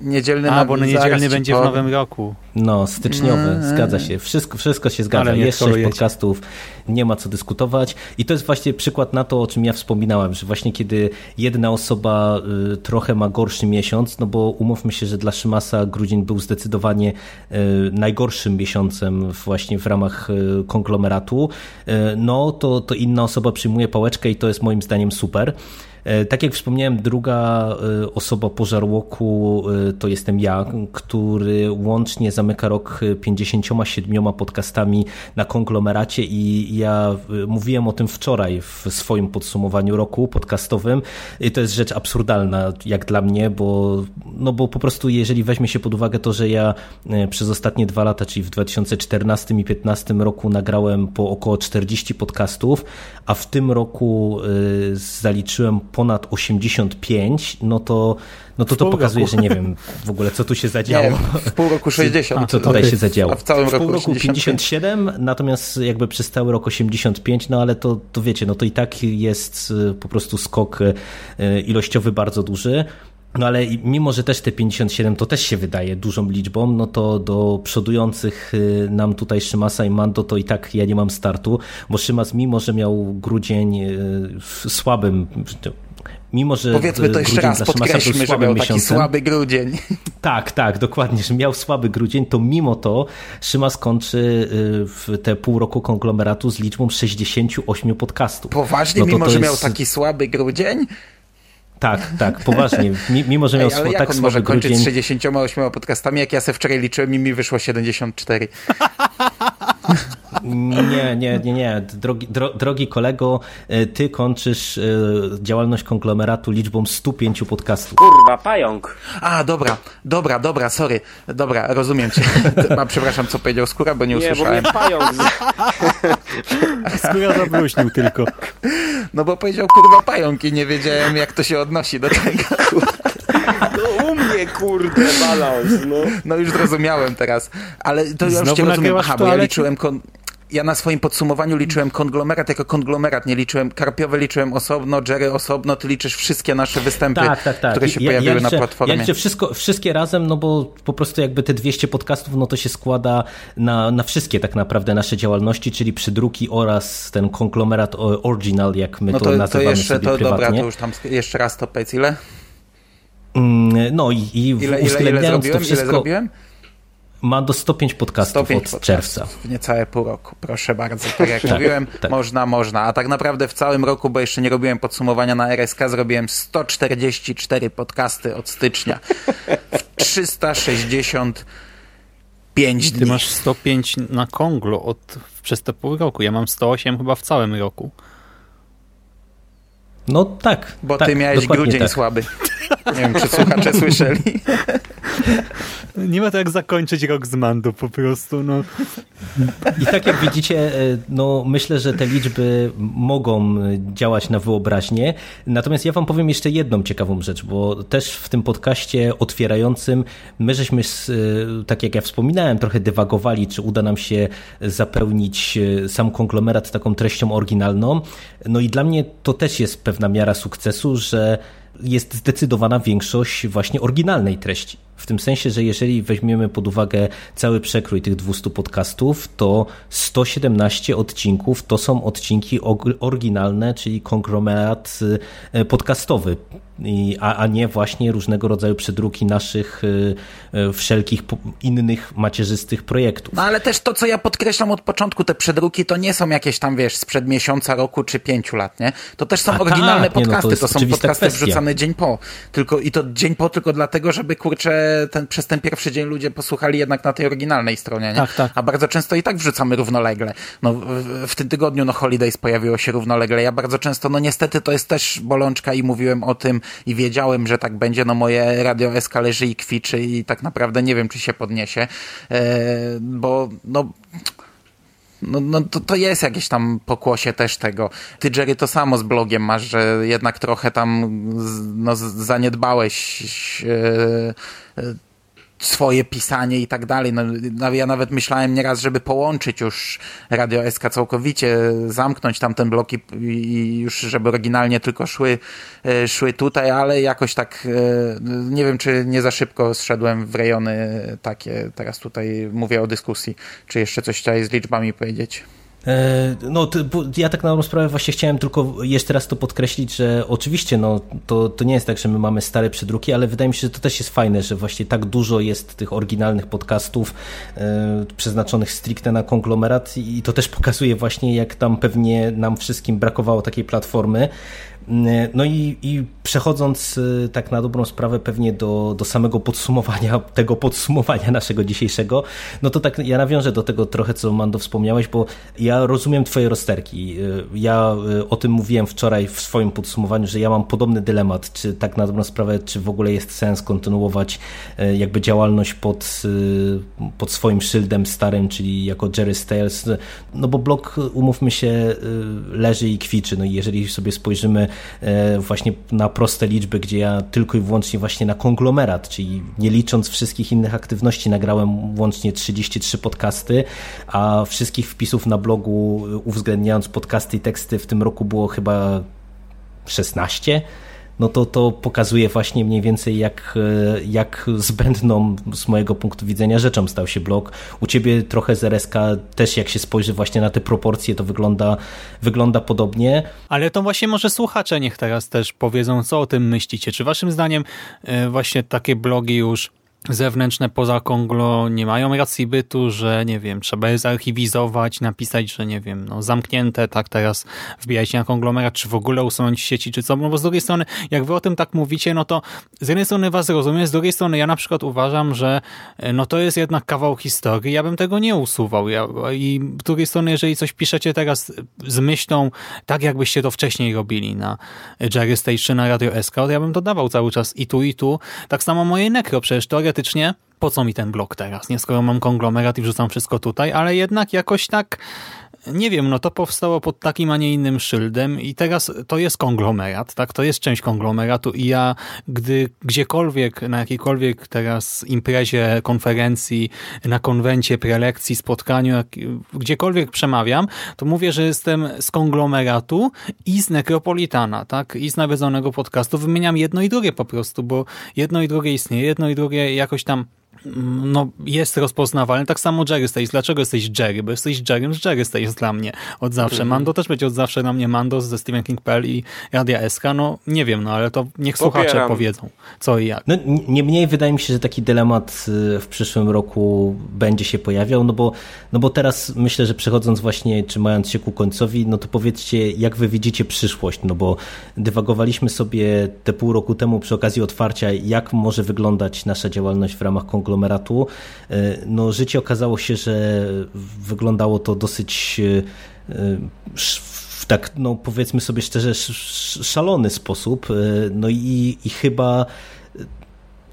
niedzielny A, bo na niedzielny będzie w nowym roku. No, styczniowy, mm. zgadza się. Wszystko, wszystko się zgadza. Jest sześć podcastów, nie ma co dyskutować. I to jest właśnie przykład na to, o czym ja wspominałem, że właśnie kiedy jedna osoba y, trochę ma gorszy miesiąc, no bo umówmy się, że dla Szymasa grudzień był zdecydowanie y, najgorszym miesiącem właśnie w ramach y, konglomeratu, y, no to, to inna osoba przyjmuje pałeczkę i to jest moim zdaniem super. E, tak jak wspomniałem, druga e, osoba po żarłoku e, to jestem ja, który łącznie zamyka rok 57 podcastami na konglomeracie i ja mówiłem o tym wczoraj w swoim podsumowaniu roku podcastowym. I to jest rzecz absurdalna jak dla mnie, bo, no bo po prostu jeżeli weźmie się pod uwagę to, że ja przez ostatnie dwa lata, czyli w 2014 i 2015 roku nagrałem po około 40 podcastów, a w tym roku zaliczyłem ponad 85, no to, no to, to pokazuje, że nie wiem w ogóle, co tu się zadziało. Nie, w pół roku 60. Co tutaj się zadziało. A w całym w roku, roku 57, natomiast jakby przez cały rok 85, no ale to, to wiecie, no to i tak jest y, po prostu skok y, ilościowy bardzo duży. No ale mimo, że też te 57 to też się wydaje dużą liczbą, no to do przodujących y, nam tutaj Szymasa i Mando to i tak ja nie mam startu, bo Szymas mimo, że miał grudzień słabym, mimo że Powiedzmy to jeszcze raz, podkreślmy, że miał taki słaby grudzień. Tak, tak, dokładnie, że miał słaby grudzień, to mimo to Szyma skończy y, w te pół roku konglomeratu z liczbą 68 podcastów. Poważnie, no mimo że jest... miał taki słaby grudzień? Tak, tak, poważnie. Mimo, że miał Ej, ale tak jak on może kończyć grudzień... 68 podcastami, jak ja sobie wczoraj liczyłem i mi wyszło 74. Nie, nie, nie, nie. Drogi, dro, drogi kolego, e, ty kończysz e, działalność konglomeratu liczbą 105 podcastów. Kurwa, pająk. A, dobra, dobra, dobra, sorry. Dobra, rozumiem cię. Ma, przepraszam, co powiedział Skóra, bo nie, nie usłyszałem. Nie, pająk. Skóra zabluźnił tylko. No bo powiedział kurwa pająk i nie wiedziałem, jak to się odnosi do tego. No u mnie, kurde, balans, no. No już zrozumiałem teraz. Ale to ja już cię rozumiem. Aha, bo ja liczyłem kon ja na swoim podsumowaniu liczyłem konglomerat jako konglomerat, nie liczyłem, Karpiowe liczyłem osobno, Jerry osobno, ty liczysz wszystkie nasze występy, tak, tak, tak. które się ja, pojawiły ja liczę, na platformie. Ja liczę wszystko, wszystkie razem, no bo po prostu jakby te 200 podcastów, no to się składa na, na wszystkie tak naprawdę nasze działalności, czyli przydruki oraz ten konglomerat original, jak my no to, to nazywamy to jeszcze, sobie to prywatnie. dobra, to już tam jeszcze raz to powiedz, ile? Mm, No i, i Ile, ile, ile zrobiłem? to wszystko, Ile zrobiłem? Ma do 105 podcastów 105 od podcastów czerwca. w niecałe pół roku, proszę bardzo. Tak jak Tak, mówiłem, tak. można, można. A tak naprawdę w całym roku, bo jeszcze nie robiłem podsumowania na RSK, zrobiłem 144 podcasty od stycznia. W 365 dni. Ty masz 105 na konglo od, przez te pół roku. Ja mam 108 chyba w całym roku. No tak. Bo tak, ty miałeś grudzień tak. słaby. Nie wiem, czy słuchacze słyszeli. Nie ma to jak zakończyć rok z Mando po prostu. No. I tak jak widzicie, e, no myślę, że te liczby mogą działać na wyobraźnię. Natomiast ja wam powiem jeszcze jedną ciekawą rzecz, bo też w tym podcaście otwierającym my żeśmy, e, tak jak ja wspominałem, trochę dywagowali, czy uda nam się zapełnić e, sam konglomerat taką treścią oryginalną. No i dla mnie to też jest pewna miara sukcesu, że jest zdecydowana większość właśnie oryginalnej treści. W tym sensie, że jeżeli weźmiemy pod uwagę cały przekrój tych 200 podcastów, to 117 odcinków to są odcinki oryginalne, czyli konglomerat y, podcastowy, a, a nie właśnie różnego rodzaju przedruki naszych y, y, wszelkich innych macierzystych projektów. No ale też to, co ja podkreślam od początku, te przedruki to nie są jakieś tam, wiesz, sprzed miesiąca, roku czy pięciu lat, nie? To też są A oryginalne tak, nie, no to podcasty, to, są podcasty kwestia. wrzucane dzień po. Tylko, I to dzień po tylko dlatego, żeby, kurczę, ten, przez ten pierwszy dzień ludzie posłuchali jednak na tej oryginalnej stronie, nie? Tak, tak. A bardzo często i tak wrzucamy równolegle. No, w, w tym tygodniu, no, Holidays pojawiło się równolegle. Ja bardzo często, no niestety to jest też bolączka i mówiłem o tym i wiedziałem, że tak będzie, no moje radio SK leży i kwiczy i tak naprawdę nie wiem, czy się podniesie, e, bo, no, no, no to, to jest jakieś tam pokłosie też tego. Ty, Jerry, to samo z blogiem masz, że jednak trochę tam no, zaniedbałeś e, swoje pisanie i tak dalej. No, no, ja nawet myślałem nieraz, żeby połączyć już Radio SK całkowicie, zamknąć tam ten blok i, i już, żeby oryginalnie tylko szły, e, szły tutaj, ale jakoś tak e, nie wiem, czy nie za szybko zszedłem w rejony takie. Teraz tutaj mówię o dyskusji. Czy jeszcze coś chciałeś z liczbami powiedzieć? E, No, ja tak na dobrą sprawę właśnie chciałem tylko jeszcze raz to podkreślić, że oczywiście no, to, to nie jest tak, że my mamy stare przedruki, ale wydaje mi się, że to też jest fajne, że właśnie tak dużo jest tych oryginalnych podcastów e, przeznaczonych stricte na konglomerat i to też pokazuje właśnie, jak tam pewnie nam wszystkim brakowało takiej platformy. E, No i, i przechodząc e, tak na dobrą sprawę pewnie do, do samego podsumowania, tego podsumowania naszego dzisiejszego, no to tak ja nawiążę do tego trochę, co Mando wspomniałeś, bo ja rozumiem twoje rozterki. E, Ja o tym mówiłem wczoraj w swoim podsumowaniu, że ja mam podobny dylemat, czy tak na dobrą sprawę, czy w ogóle jest sens kontynuować jakby działalność pod, pod swoim szyldem starym, czyli jako Jerry Styles, no bo blog, umówmy się, leży i kwiczy, no i jeżeli sobie spojrzymy właśnie na proste liczby, gdzie ja tylko i wyłącznie właśnie na konglomerat, czyli nie licząc wszystkich innych aktywności, nagrałem łącznie 33 podcasty, a wszystkich wpisów na blogu, e, uwzględniając podcasty i teksty, w tym roku było chyba 16 no to to pokazuje właśnie mniej więcej jak, e, jak zbędną z mojego punktu widzenia rzeczą stał się blog. U ciebie trochę z RSK też jak się spojrzy właśnie na te proporcje to wygląda, wygląda podobnie. Ale to właśnie może słuchacze niech teraz też powiedzą, co o tym myślicie. Czy waszym zdaniem e, właśnie takie blogi już zewnętrzne poza Konglo nie mają racji bytu, że nie wiem, trzeba je zarchiwizować, napisać, że nie wiem, no zamknięte, tak teraz wbijajcie na konglomerat, czy w ogóle usunąć sieci, czy co, no bo z drugiej strony, jak wy o tym tak mówicie, no to z jednej strony was rozumiem, z drugiej strony ja na przykład uważam, że e, no to jest jednak kawał historii, ja bym tego nie usuwał ja, i z drugiej strony, jeżeli coś piszecie teraz z myślą, tak jakbyście to wcześniej robili na Jerry Stage czy na Radio SK, to ja bym to dawał cały czas i tu, i tu. Tak samo moje nekro, przecież po co mi ten blok teraz, nie? Skoro mam konglomerat i wrzucam wszystko tutaj, ale jednak jakoś tak nie wiem, no to powstało pod takim, a nie innym szyldem i teraz to jest konglomerat, tak? To jest część konglomeratu i ja, gdy gdziekolwiek, na jakiejkolwiek teraz imprezie, konferencji, na konwencie, prelekcji, spotkaniu, jak, gdziekolwiek przemawiam, to mówię, że jestem z konglomeratu i z Necropolitana, tak? I z nawiedzonego podcastu. Wymieniam jedno i drugie po prostu, bo jedno i drugie istnieje, jedno i drugie jakoś tam no, jest rozpoznawalny. Tak samo Jerry Stays. Dlaczego jesteś Jerry? Bo jesteś Jerrym z Jerry Stays dla mnie od zawsze. Mhm. Mando też będzie od zawsze dla mnie Mando ze Stephen King.pl i Radia SK. No nie wiem, no ale to niech Popieram. słuchacze powiedzą co i jak. No niemniej wydaje mi się, że taki dylemat y, w przyszłym roku będzie się pojawiał, no bo, no bo teraz myślę, że przechodząc właśnie, czy mając się ku końcowi, no to powiedzcie, jak wy widzicie przyszłość, no bo dywagowaliśmy sobie te pół roku temu przy okazji otwarcia, jak może wyglądać nasza działalność w ramach konglomeratu. E, no, życie okazało się, że wyglądało to dosyć e, w tak, no powiedzmy sobie szczerze, szalony sposób. E, no i, i chyba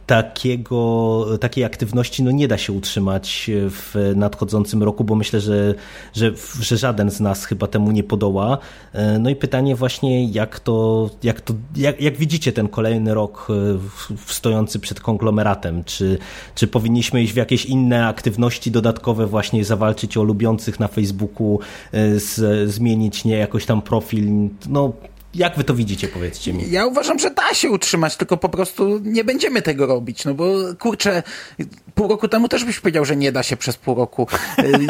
takiego, takiej aktywności no nie da się utrzymać w nadchodzącym roku, bo myślę, że, że, że żaden z nas chyba temu nie podoła. E, no i pytanie właśnie, jak to, jak to, jak, jak widzicie ten kolejny rok e, stojący przed konglomeratem? Czy, czy powinniśmy iść w jakieś inne aktywności dodatkowe, właśnie zawalczyć o lubiących na Facebooku, e, z, zmienić nie jakoś tam profil? No jak wy to widzicie, powiedzcie mi? Ja uważam, że da się utrzymać, tylko po prostu nie będziemy tego robić, no bo kurczę, pół roku temu też byś powiedział, że nie da się przez pół roku.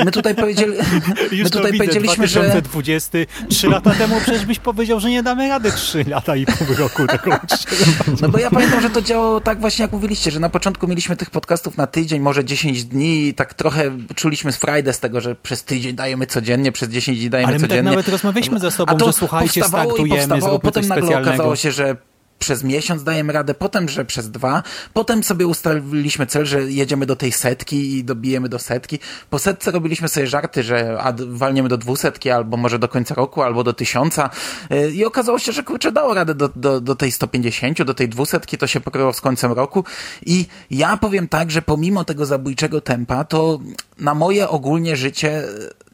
My tutaj, powiedzieli, my tutaj widzę, powiedzieliśmy, 2020, że... trzy lata temu przecież byś powiedział, że nie damy rady trzy lata i pół roku tego No bo ja pamiętam, że to działało tak właśnie, jak mówiliście, że na początku mieliśmy tych podcastów na tydzień, może 10 dni i tak trochę czuliśmy z Friday z tego, że przez tydzień dajemy codziennie, przez 10 dni dajemy Ale my tak codziennie. tak nawet rozmawialiśmy ze sobą, że słuchajcie, startujemy, zróbmy potem nagle okazało się, że przez miesiąc dajemy radę, potem, że przez dwa, potem sobie ustaliliśmy cel, że jedziemy do tej setki i dobijemy do setki. Po setce robiliśmy sobie żarty, że walniemy do dwusetki, albo może do końca roku, albo do tysiąca y, i okazało się, że kurczę dało radę do, do, do tej 150, do tej dwusetki, to się pokryło z końcem roku i ja powiem tak, że pomimo tego zabójczego tempa, to na moje ogólnie życie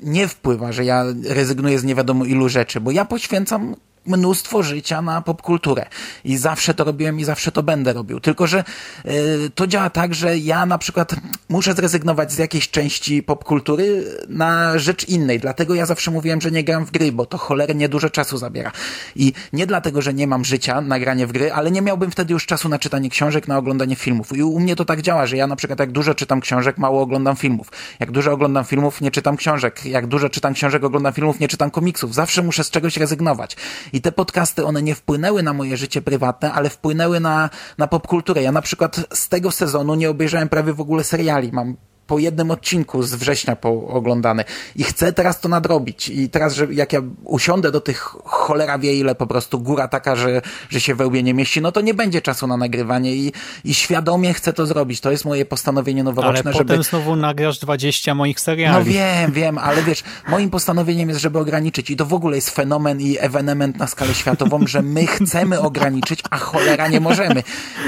nie wpływa, że ja rezygnuję z nie wiadomo ilu rzeczy, bo ja poświęcam mnóstwo życia na popkulturę. I zawsze to robiłem i zawsze to będę robił. Tylko, że y, to działa tak, że ja na przykład muszę zrezygnować z jakiejś części popkultury na rzecz innej. Dlatego ja zawsze mówiłem, że nie gram w gry, bo to cholernie dużo czasu zabiera. I nie dlatego, że nie mam życia na granie w gry, ale nie miałbym wtedy już czasu na czytanie książek, na oglądanie filmów. I u mnie to tak działa, że ja na przykład jak dużo czytam książek, mało oglądam filmów. Jak dużo oglądam filmów, nie czytam książek. Jak dużo czytam książek, oglądam filmów, nie czytam komiksów. Zawsze muszę z czegoś rezygnować. I te podcasty, one nie wpłynęły na moje życie prywatne, ale wpłynęły na, na popkulturę. Ja na przykład z tego sezonu nie obejrzałem prawie w ogóle seriali. Mam po jednym odcinku z września oglądany i chcę teraz to nadrobić i teraz, że jak ja usiądę do tych cholera wie ile po prostu góra taka, że, że się wełbie nie mieści, no to nie będzie czasu na nagrywanie i, i świadomie chcę to zrobić. To jest moje postanowienie noworoczne, ale żeby... potem znowu nagrasz 20 moich seriali. No wiem, wiem, ale wiesz, moim postanowieniem jest, żeby ograniczyć i to w ogóle jest fenomen i ewenement na skalę światową, że my chcemy ograniczyć, a cholera nie możemy.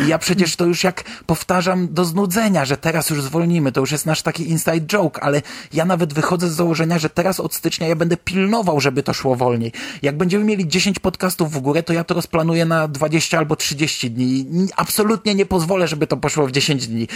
I ja przecież to już jak powtarzam do znudzenia, że teraz już zwolnimy, to już jest nasz taki inside joke, ale ja nawet wychodzę z założenia, że teraz od stycznia ja będę pilnował, żeby to szło wolniej. Jak będziemy mieli 10 podcastów w górę, to ja to rozplanuję na 20 albo 30 dni. Absolutnie nie pozwolę, żeby to poszło w 10 dni.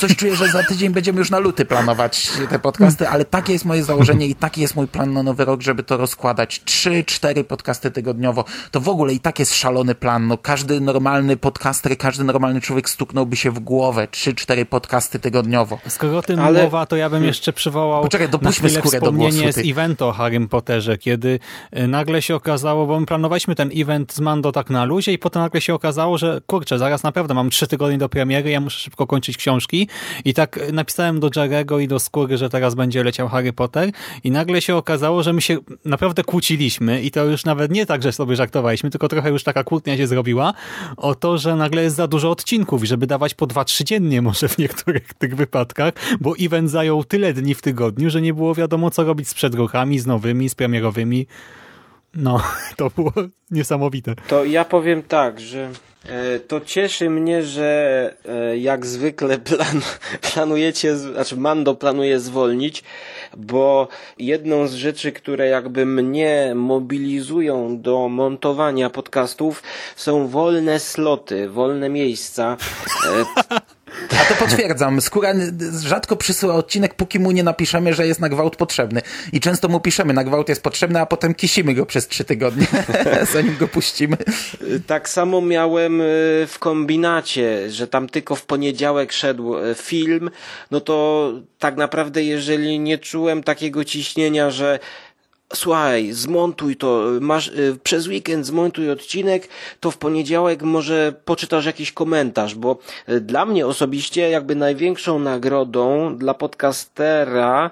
Coś czuję, że za tydzień będziemy już na luty planować te podcasty, ale takie jest moje założenie i taki jest mój plan na nowy rok, żeby to rozkładać. 3-4 podcasty tygodniowo. To w ogóle i tak jest szalony plan. No, każdy normalny podcaster, każdy normalny człowiek stuknąłby się w głowę. 3-4 podcasty tygodniowo. Skoro o tym ale... mowa, to ja bym jeszcze przywołał Poczekaj, na chwilę wspomnienie z eventu o Harrym Potterze, kiedy e, nagle się okazało, bo my planowaliśmy ten event z Mando tak na luzie i potem nagle się okazało, że kurczę, zaraz naprawdę mam trzy tygodnie do premiery, ja muszę szybko kończyć książki. I tak e, napisałem do Jarego i do Skóry, że teraz będzie leciał Harry Potter. I nagle się okazało, że my się naprawdę kłóciliśmy. I to już nawet nie tak, że sobie żartowaliśmy, tylko trochę już taka kłótnia się zrobiła o to, że nagle jest za dużo odcinków i żeby dawać po dwa, trzy dziennie może w niektórych tych wypadkach, bo event zajął tyle dni w tygodniu, że nie było wiadomo, co robić z przedruchami, z nowymi, z premierowymi. No, to było niesamowite. To ja powiem tak, że E, to cieszy mnie, że e, jak zwykle plan, planujecie, znaczy Mando planuje zwolnić, bo jedną z rzeczy, które jakby mnie mobilizują do montowania podcastów są wolne sloty, wolne miejsca. A to potwierdzam. Skóra rzadko przysyła odcinek, póki mu nie napiszemy, że jest na gwałt potrzebny. I często mu piszemy, na gwałt jest potrzebny, a potem kisimy go przez trzy tygodnie, zanim go puścimy. Tak samo miałem y, w kombinacie, że tam tylko w poniedziałek szedł y, film, no to tak naprawdę jeżeli nie czułem takiego ciśnienia, że słuchaj, zmontuj to, masz, y, przez weekend zmontuj odcinek, to w poniedziałek może poczytasz jakiś komentarz, bo y, dla mnie osobiście jakby największą nagrodą dla podcastera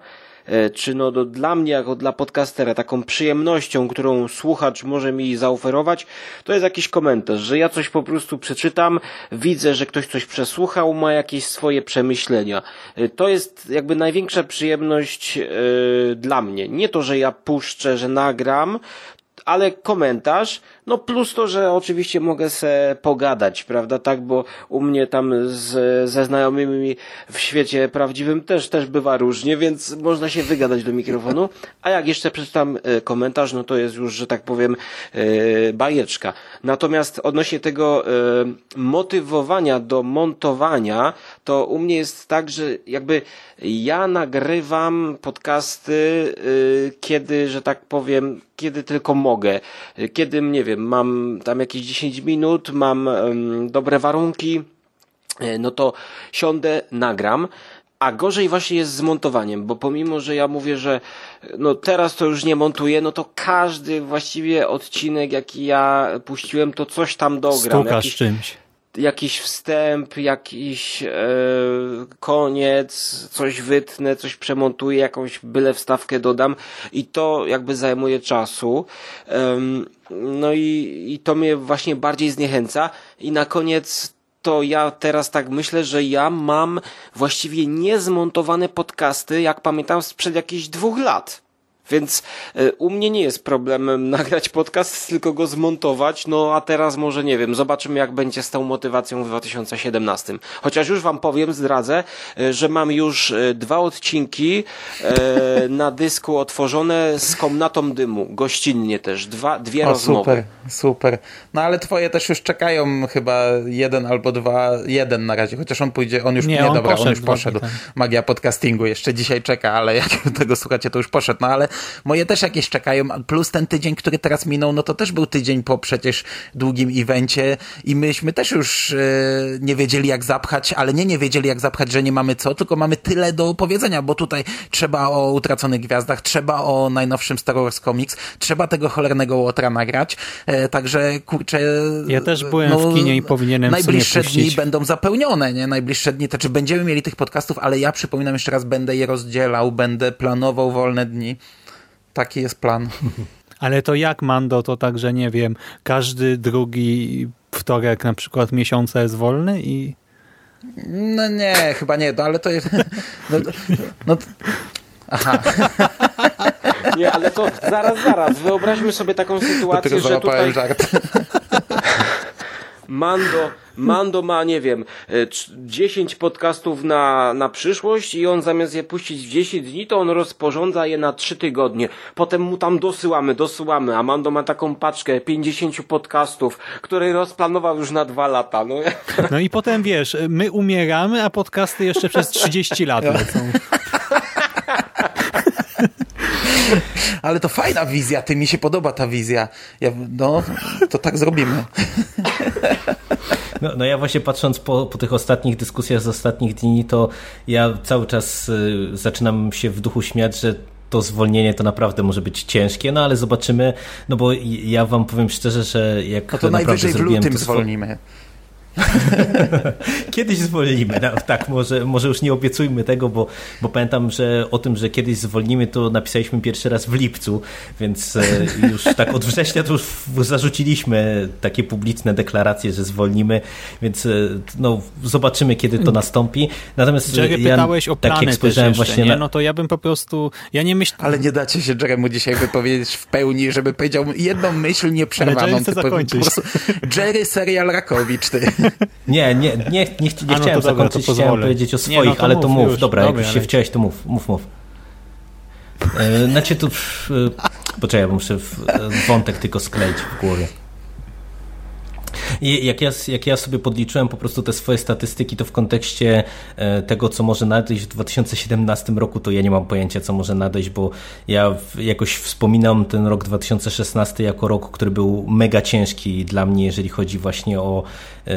czy no do, dla mnie jako dla podcastera taką przyjemnością, którą słuchacz może mi zaoferować, to jest jakiś komentarz, że ja coś po prostu przeczytam, widzę, że ktoś coś przesłuchał, ma jakieś swoje przemyślenia. E, to jest jakby największa przyjemność yy, dla mnie. Nie to, że ja puszczę, że nagram, ale komentarz, no plus to, że oczywiście mogę se pogadać, prawda, tak, bo u mnie tam z, ze znajomymi w świecie prawdziwym też, też bywa różnie, więc można się wygadać do mikrofonu, a jak jeszcze przeczytam e, komentarz, no to jest już, że tak powiem, e, bajeczka. Natomiast odnośnie tego e, motywowania do montowania, to u mnie jest tak, że jakby ja nagrywam podcasty, kiedy, że tak powiem, kiedy tylko mogę. Kiedy, nie wiem, mam tam jakieś 10 minut, mam dobre warunki, e, no to siądę, nagram. A gorzej właśnie jest z montowaniem, bo pomimo, że ja mówię, że no teraz to już nie montuję, no to każdy właściwie odcinek, jaki ja puściłem, to coś tam dogram. Stukasz jakiś, czymś jakiś wstęp, jakiś e, koniec, coś wytnę, coś przemontuję, jakąś byle wstawkę dodam i to jakby zajmuje czasu. no i, i to mnie właśnie bardziej zniechęca. I na koniec to ja teraz tak myślę, że ja mam właściwie niezmontowane podcasty, jak pamiętam, sprzed jakichś dwóch lat. Więc e, u mnie nie jest problemem nagrać podcast, tylko go zmontować. No a teraz może nie wiem, zobaczymy jak będzie z tą motywacją w 2017. Chociaż już wam powiem, zdradzę, e, że mam już e, dwa odcinki na dysku otworzone z komnatą dymu. Gościnnie też. Dwa, dwie o, rozmowy. Super, super. No ale twoje też już czekają chyba jeden albo dwa, jeden na razie, chociaż on pójdzie, on już nie, nie on dobra, poszedł, on już poszedł. Magia podcastingu jeszcze dzisiaj czeka, ale jak tego słuchacie, to już poszedł. No ale moje też jakieś czekają, plus ten tydzień, który teraz minął, no to też był tydzień po przecież długim evencie i myśmy też już e, nie wiedzieli jak zapchać, ale nie nie wiedzieli jak zapchać, że nie mamy co, tylko mamy tyle do powiedzenia, bo tutaj trzeba o Utraconych Gwiazdach, trzeba o najnowszym Star Wars Comics, trzeba tego cholernego Łotra nagrać, e, także kurczę... Ja też byłem no, w kinie i powinienem Najbliższe dni będą zapełnione, nie? Najbliższe dni, to czy będziemy mieli tych podcastów, ale ja przypominam jeszcze raz, będę je rozdzielał, będę planował wolne dni. Taki jest plan. Ale to jak Mando, to także nie wiem, każdy drugi wtorek na przykład miesiąca jest wolny i... No nie, chyba nie, no, ale to jest... No, no, aha. Nie, ale to zaraz, zaraz. Wyobraźmy sobie taką sytuację, że tutaj... żart. Mando, Mando ma, nie wiem, 10 e, podcastów na, na przyszłość i on zamiast je puścić w 10 dni, to on rozporządza je na 3 tygodnie. Potem mu tam dosyłamy, dosyłamy, a Mando ma taką paczkę 50 podcastów, które rozplanował już na 2 lata. No. no i potem wiesz, my umieramy, a podcasty jeszcze przez 30 lat lecą. Ale to fajna wizja, ty mi się podoba ta wizja. Ja, no, to tak zrobimy. No, no ja właśnie patrząc po, po tych ostatnich dyskusjach z ostatnich dni, to ja cały czas y, zaczynam się w duchu śmiać, że to zwolnienie to naprawdę może być ciężkie, no ale zobaczymy, no bo ja wam powiem szczerze, że jak no to najwyżej w lutym to zwolnimy. kiedyś zwolnimy. No, tak, może, może już nie obiecujmy tego, bo, bo pamiętam, że o tym, że kiedyś zwolnimy, to napisaliśmy pierwszy raz w lipcu, więc e, już tak od września to już zarzuciliśmy takie publiczne deklaracje, że zwolnimy, więc e, no, zobaczymy, kiedy to nastąpi. Natomiast Jerry, ja, pytałeś o tak plany jak spojrzałem też jeszcze, właśnie nie? No to ja bym po prostu, ja nie myślę... Ale nie dacie się Jeremu dzisiaj wypowiedzieć w pełni, żeby powiedział jedną myśl nieprzerwaną. Ale Jerry chce zakończyć. po prostu Jerry serial Rakowicz, ty. Nie, nie, nie, nie, nie, no chciałem dobra, zakończyć, chciałem powiedzieć o Nie, swoich, no to ale to mów już. Dobra, Dobra, jak już się wciąłeś, to mów, mów, mów. E, Znaczy tu, e, poczekaj, bo muszę e, wątek tylko skleić w głowie. Jak ja, jak ja sobie podliczyłem po prostu te swoje statystyki, to w kontekście e, tego, co może nadejść w 2017 roku, to ja nie mam pojęcia, co może nadejść, bo ja jakoś wspominam ten rok 2016 jako rok, który był mega ciężki dla mnie, jeżeli chodzi właśnie o e,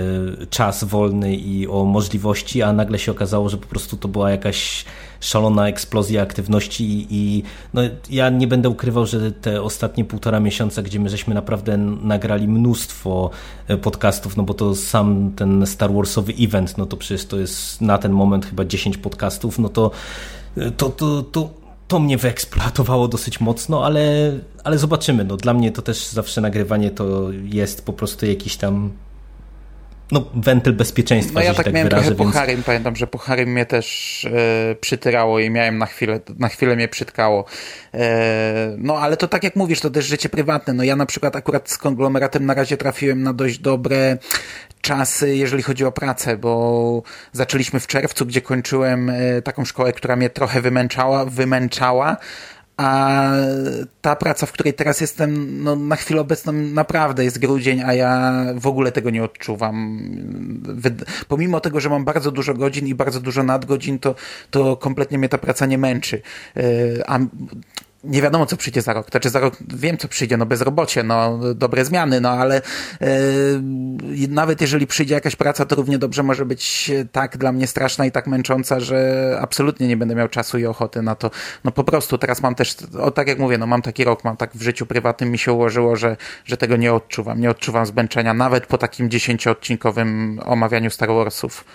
czas wolny i o możliwości, a nagle się okazało, że po prostu to była jakaś szalona eksplozja aktywności i, no, ja nie będę ukrywał, że te ostatnie półtora miesiąca, gdzie my żeśmy naprawdę nagrali mnóstwo e, podcastów, no bo to sam ten Star Warsowy event, no to przecież to jest na ten moment chyba 10 podcastów, no to e, to, to, to, to mnie wyeksploatowało dosyć mocno, ale, ale zobaczymy. No, dla mnie to też zawsze nagrywanie to jest po prostu jakiś tam no, wentyl bezpieczeństwa, No ja tak, tak miałem wyrażę, trochę po więc... Harrym, pamiętam, że po Harrym mnie też e, przytyrało i miałem na chwilę, na chwilę mnie przytkało. E, no ale to tak jak mówisz, to też życie prywatne. No ja na przykład akurat z konglomeratem na razie trafiłem na dość dobre czasy, jeżeli chodzi o pracę, bo zaczęliśmy w czerwcu, gdzie kończyłem e, taką szkołę, która mnie trochę wymęczała, wymęczała, a ta praca, w której teraz jestem, no na chwilę obecną naprawdę jest grudzień, a ja w ogóle tego nie odczuwam. Pomimo tego, że mam bardzo dużo godzin i bardzo dużo nadgodzin, to, to kompletnie mnie ta praca nie męczy. Yy, A nie wiadomo, co przyjdzie za rok. Znaczy za rok wiem, co przyjdzie, no bezrobocie, no dobre zmiany, no ale yy, nawet jeżeli przyjdzie jakaś praca, to równie dobrze może być tak dla mnie straszna i tak męcząca, że absolutnie nie będę miał czasu i ochoty na to. No po prostu teraz mam też, o tak jak mówię, no mam taki rok, mam tak w życiu prywatnym mi się ułożyło, że, że tego nie odczuwam. Nie odczuwam zmęczenia, nawet po takim dziesięcioodcinkowym omawianiu Star Warsów.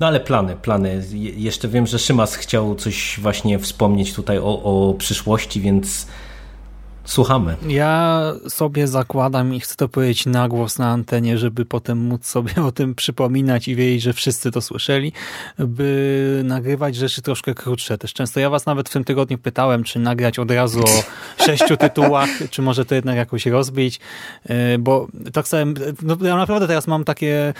No ale plany, plany. Je- Jeszcze wiem, że Szymas chciał coś właśnie wspomnieć tutaj o, o przyszłości, więc słuchamy. Ja sobie zakładam i chcę to powiedzieć na głos na antenie, żeby potem móc sobie o tym przypominać i wiedzieć, że wszyscy to słyszeli, by nagrywać rzeczy troszkę krótsze. Też często ja was nawet w tym tygodniu pytałem, czy nagrać od razu o sześciu tytułach, czy może to jednak jakoś rozbić, yy, bo tak sobie, no ja naprawdę teraz mam takie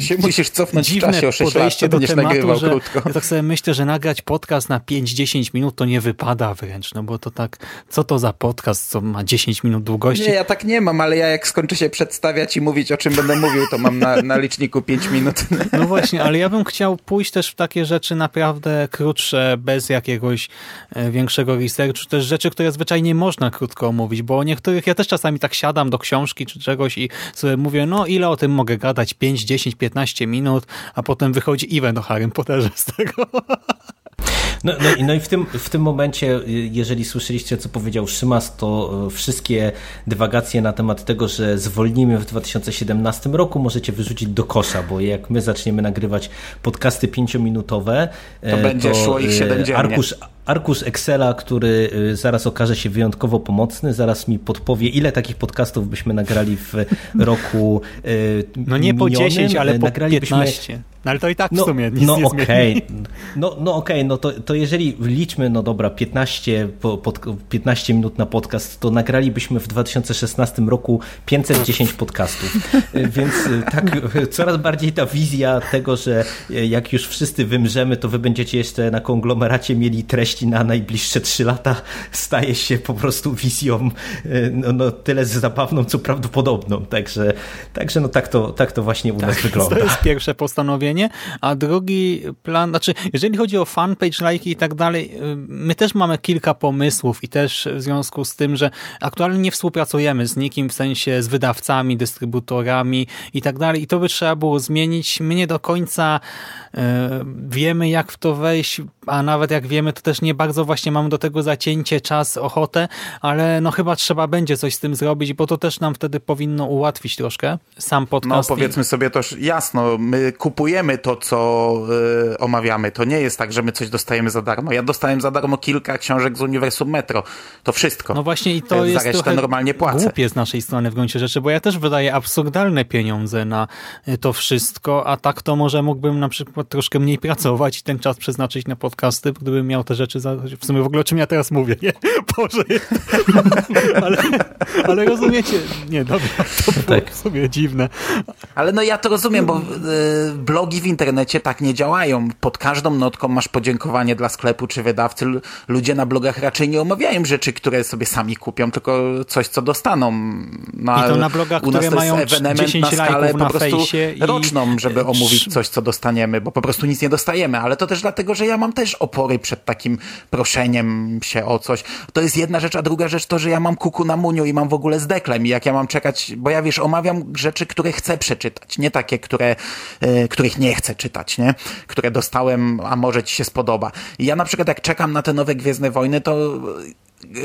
Się musisz cofnąć w dziwne czasie o 6 lat, podejście to do tematu, nagrywał że krótko. ja tak sobie myślę, że nagrać podcast na 5-10 minut to nie wypada wręcz, no bo to tak, co to za podcast, co ma 10 minut długości? Nie, ja tak nie mam, ale ja jak skończę się przedstawiać i mówić, o czym będę mówił, to mam na, na liczniku 5 minut. No właśnie, ale ja bym chciał pójść też w takie rzeczy naprawdę krótsze, bez jakiegoś e, większego researchu, też rzeczy, które zwyczajnie można krótko omówić, bo o niektórych ja też czasami tak siadam do książki czy czegoś i sobie mówię, no ile o tym mogę gadać, 5, 10, 15 minut, a potem wychodzi event o Harrym Potterze z tego. No, no, i- no i w tym, w tym momencie, y, jeżeli słyszeliście, co powiedział Szymas, to y, wszystkie dywagacje na temat tego, że zwolnimy w 2017 roku, możecie wyrzucić do kosza, bo jak my zaczniemy nagrywać podcasty pięciominutowe, To e, będzie szło ich e, siedem dziennie. Arkusz, arkusz Excela, który y, zaraz okaże się wyjątkowo pomocny, zaraz mi podpowie, ile takich podcastów byśmy nagrali w roku y, No nie po minionym. 10, ale po Nagralibyśmy 15. No ale to i tak w no, sumie nic no nie zmieni. no, no okej, no to, to jeżeli liczmy, no dobra, 15, po, pod, 15 minut na podcast, to nagralibyśmy w 2016 roku 510 podcastów. Y, Więc y, tak y, coraz bardziej ta wizja tego, że jak już wszyscy wymrzemy, to wy będziecie jeszcze na konglomeracie mieli treści na najbliższe 3 lata, staje się po prostu wizją no, no, tyle zabawną, co prawdopodobną. Także, także no tak to, tak to właśnie u nas wygląda. To jest pierwsze postanowienie, a drugi plan, znaczy jeżeli chodzi o fanpage, lajki i tak dalej, y, my też mamy kilka pomysłów i też w związku z tym, że aktualnie nie współpracujemy z nikim, w sensie z wydawcami, dystrybutorami i tak dalej i to by trzeba było zmienić. My nie do końca y, wiemy jak w to wejść. A nawet jak wiemy, to też nie bardzo właśnie mamy do tego zacięcie, czas, ochotę, ale no chyba trzeba będzie coś z tym zrobić, bo to też nam wtedy powinno ułatwić troszkę sam podcast. No powiedzmy sobie to jasno, my kupujemy to, co y, omawiamy. To nie jest tak, że my coś dostajemy za darmo. Ja dostałem za darmo kilka książek z Uniwersum Metro. To wszystko. No właśnie i to jest za resztę normalnie płacę. głupie z naszej strony w gruncie rzeczy, bo ja też wydaję absurdalne pieniądze na y, to wszystko, a tak to może mógłbym na przykład troszkę mniej pracować i ten czas przeznaczyć na podcasty, gdybym miał te rzeczy za... W sumie w ogóle o czym ja teraz mówię, nie? Boże. ale, ale rozumiecie? Nie, dobra, to było Tak. w sumie dziwne. Ale no ja to rozumiem, bo y, blogi w internecie tak nie działają. Pod każdą notką masz podziękowanie dla sklepu czy wydawcy. Ludzie na blogach raczej nie omawiają rzeczy, które sobie sami kupią, tylko coś, co dostaną. No, I to na blogach, u nas które to mają jest ewenement 10 na skalę na po prostu roczną, żeby omówić coś, co dostaniemy, bo po prostu nic nie dostajemy. Ale to też dlatego, że ja mam też opory przed takim proszeniem się o coś. To jest jedna rzecz, a druga rzecz to, że ja mam kuku na muniu i mam w ogóle z deklem i jak ja mam czekać, bo ja wiesz, omawiam rzeczy, które chcę przeczytać, nie takie, które, e, których nie chcę czytać, nie? Które dostałem, a może ci się spodoba. I ja na przykład jak czekam na te nowe Gwiezdne Wojny, to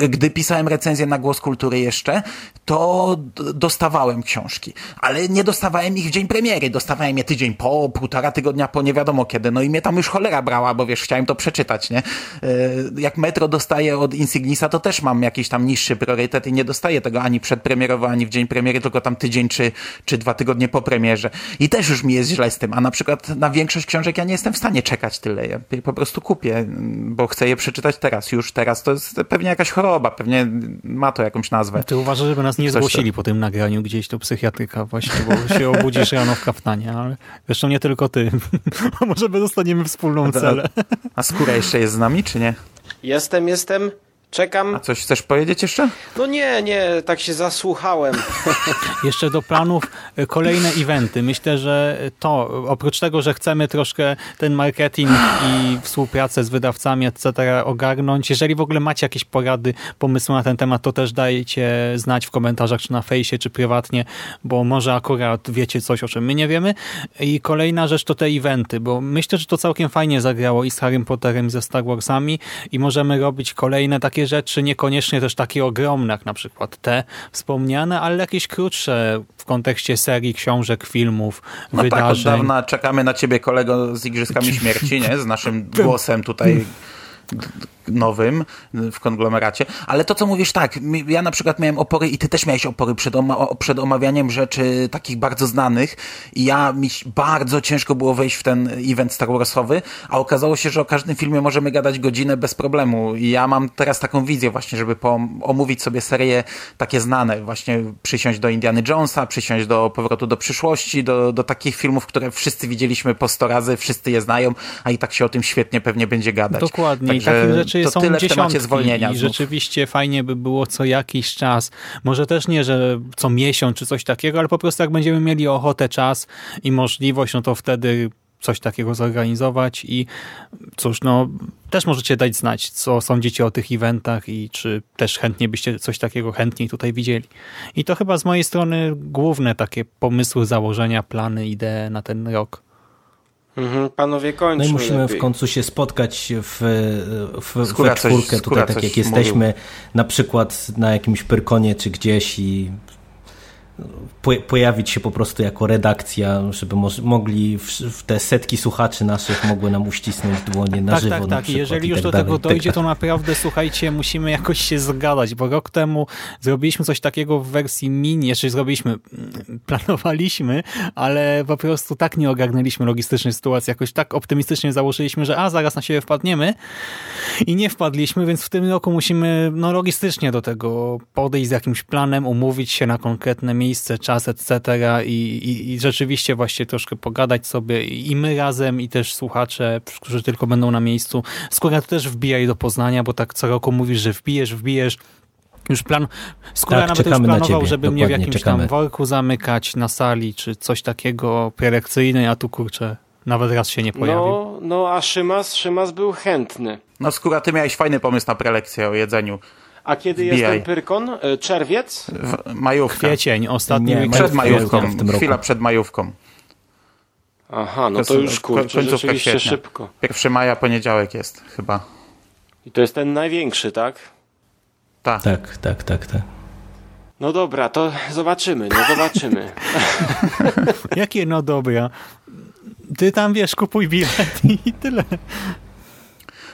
gdy pisałem recenzję na Głos Kultury jeszcze, to dostawałem książki, ale nie dostawałem ich w dzień premiery, dostawałem je tydzień po, półtora tygodnia po, nie wiadomo kiedy, no i mnie tam już cholera brała, bo wiesz, chciałem to przeczytać, nie? E, Jak Metro dostaję od Insignisa, to też mam jakiś tam niższy priorytet i nie dostaję tego ani przedpremierowo, ani w dzień premiery, tylko tam tydzień czy, czy dwa tygodnie po premierze. I też już mi jest źle z tym, a na przykład na większość książek ja nie jestem w stanie czekać tyle, ja po prostu kupię, bo chcę je przeczytać teraz, już teraz, to jest pewnie jakaś choroba, pewnie ma to jakąś nazwę. Ty uważasz, żeby nas nie Coś zgłosili po tym nagraniu gdzieś do psychiatryka właśnie, bo się obudzisz rano w kaftanie, ale zresztą nie tylko ty. Może my dostaniemy wspólną celę. A skóra jeszcze jest z nami, czy nie? Jestem, jestem. Czekam. A coś chcesz powiedzieć jeszcze? No nie, nie, tak się zasłuchałem. Jeszcze do planów e, kolejne eventy. Myślę, że to, oprócz tego, że chcemy troszkę ten marketing i współpracę z wydawcami, etc. ogarnąć, jeżeli w ogóle macie jakieś porady, pomysły na ten temat, to też dajcie znać w komentarzach, czy na fejsie, czy prywatnie, bo może akurat wiecie coś, o czym my nie wiemy. I kolejna rzecz to te eventy, bo myślę, że to całkiem fajnie zagrało i z Harrym Potterem, i ze Star Warsami i możemy robić kolejne takie rzeczy, niekoniecznie też takie ogromne, jak na przykład te wspomniane, ale jakieś krótsze w kontekście serii, książek, filmów, No tak, od wydarzeń. dawna czekamy na ciebie, kolego, z Igrzyskami Śmierci, nie? Z naszym głosem tutaj nowym w konglomeracie. Ale to, co mówisz, tak, ja na przykład miałem opory i ty też miałeś opory przed, oma przed omawianiem rzeczy takich bardzo znanych i ja, mi bardzo ciężko było wejść w ten event Star Warsowy, a okazało się, że o każdym filmie możemy gadać godzinę bez problemu i ja mam teraz taką wizję właśnie, żeby omówić sobie serie takie znane, właśnie przysiąść do Indiana Jonesa, przysiąść do Powrotu do przyszłości, do, do takich filmów, które wszyscy widzieliśmy po 100 razy, wszyscy je znają, a i tak się o tym świetnie pewnie będzie gadać. Dokładnie. I Także takich rzeczy to są dziesiątki zwolnienia. i rzeczywiście fajnie by było co jakiś czas, może też nie, że co miesiąc czy coś takiego, ale po prostu jak będziemy mieli ochotę, czas i możliwość, no to wtedy coś takiego zorganizować i cóż, no też możecie dać znać, co sądzicie o tych eventach i czy też chętnie byście coś takiego chętniej tutaj widzieli. I to chyba z mojej strony główne takie pomysły, założenia, plany, idee na ten rok. Mhm, panowie, kończmy No i musimy lepiej. w końcu się spotkać w, w, Skóra we coś- czwórkę skóra tutaj, tak coś jak jesteśmy, na przykład na jakimś Pyrkonie czy gdzieś i pojawić się po prostu jako redakcja, żeby mogli w, te setki słuchaczy naszych mogły nam uścisnąć dłonie na tak, żywo tak, na tak. Przykład jeżeli już tak do dalej, tego tak dojdzie, to dalej. naprawdę, słuchajcie, musimy jakoś się zgadać, bo rok temu zrobiliśmy coś takiego w wersji mini, jeszcze zrobiliśmy, mm, planowaliśmy, ale po prostu tak nie ogarnęliśmy logistycznej sytuacji, jakoś tak optymistycznie założyliśmy, że a, zaraz na siebie wpadniemy i nie wpadliśmy, więc w tym roku musimy no, logistycznie do tego podejść z jakimś planem, umówić się na konkretne miejsce, czas, etc. I, i, i rzeczywiście właśnie troszkę pogadać sobie i my razem, i też słuchacze, którzy tylko będą na miejscu. Skóra to też wbijaj do Poznania, bo tak co roku mówisz, że wbijesz, wbijesz. Już plan, Skóra Tak, nawet już planował, ciebie, żeby mnie w jakimś czekamy. tam worku zamykać na sali, czy coś takiego prelekcyjne, a tu kurczę, nawet raz się nie pojawił. No, no, a Szymas, Szymas był chętny. No skóra, ty miałeś fajny pomysł na prelekcję o jedzeniu. A kiedy Wbijaj. jest ten Pyrkon? E, Czerwiec? W- Majówka. Kwiecień, ostatni Nie, Przed majówką, w tym roku. chwila przed majówką. Aha, no to są- już kurczę, rzeczywiście kwietnia. szybko. 1 maja, poniedziałek jest chyba. I to jest ten największy, tak? Tak. Tak, tak, tak, tak. No dobra, to zobaczymy, no zobaczymy. Jakie no dobra. Ty tam wiesz, kupuj bilet i tyle.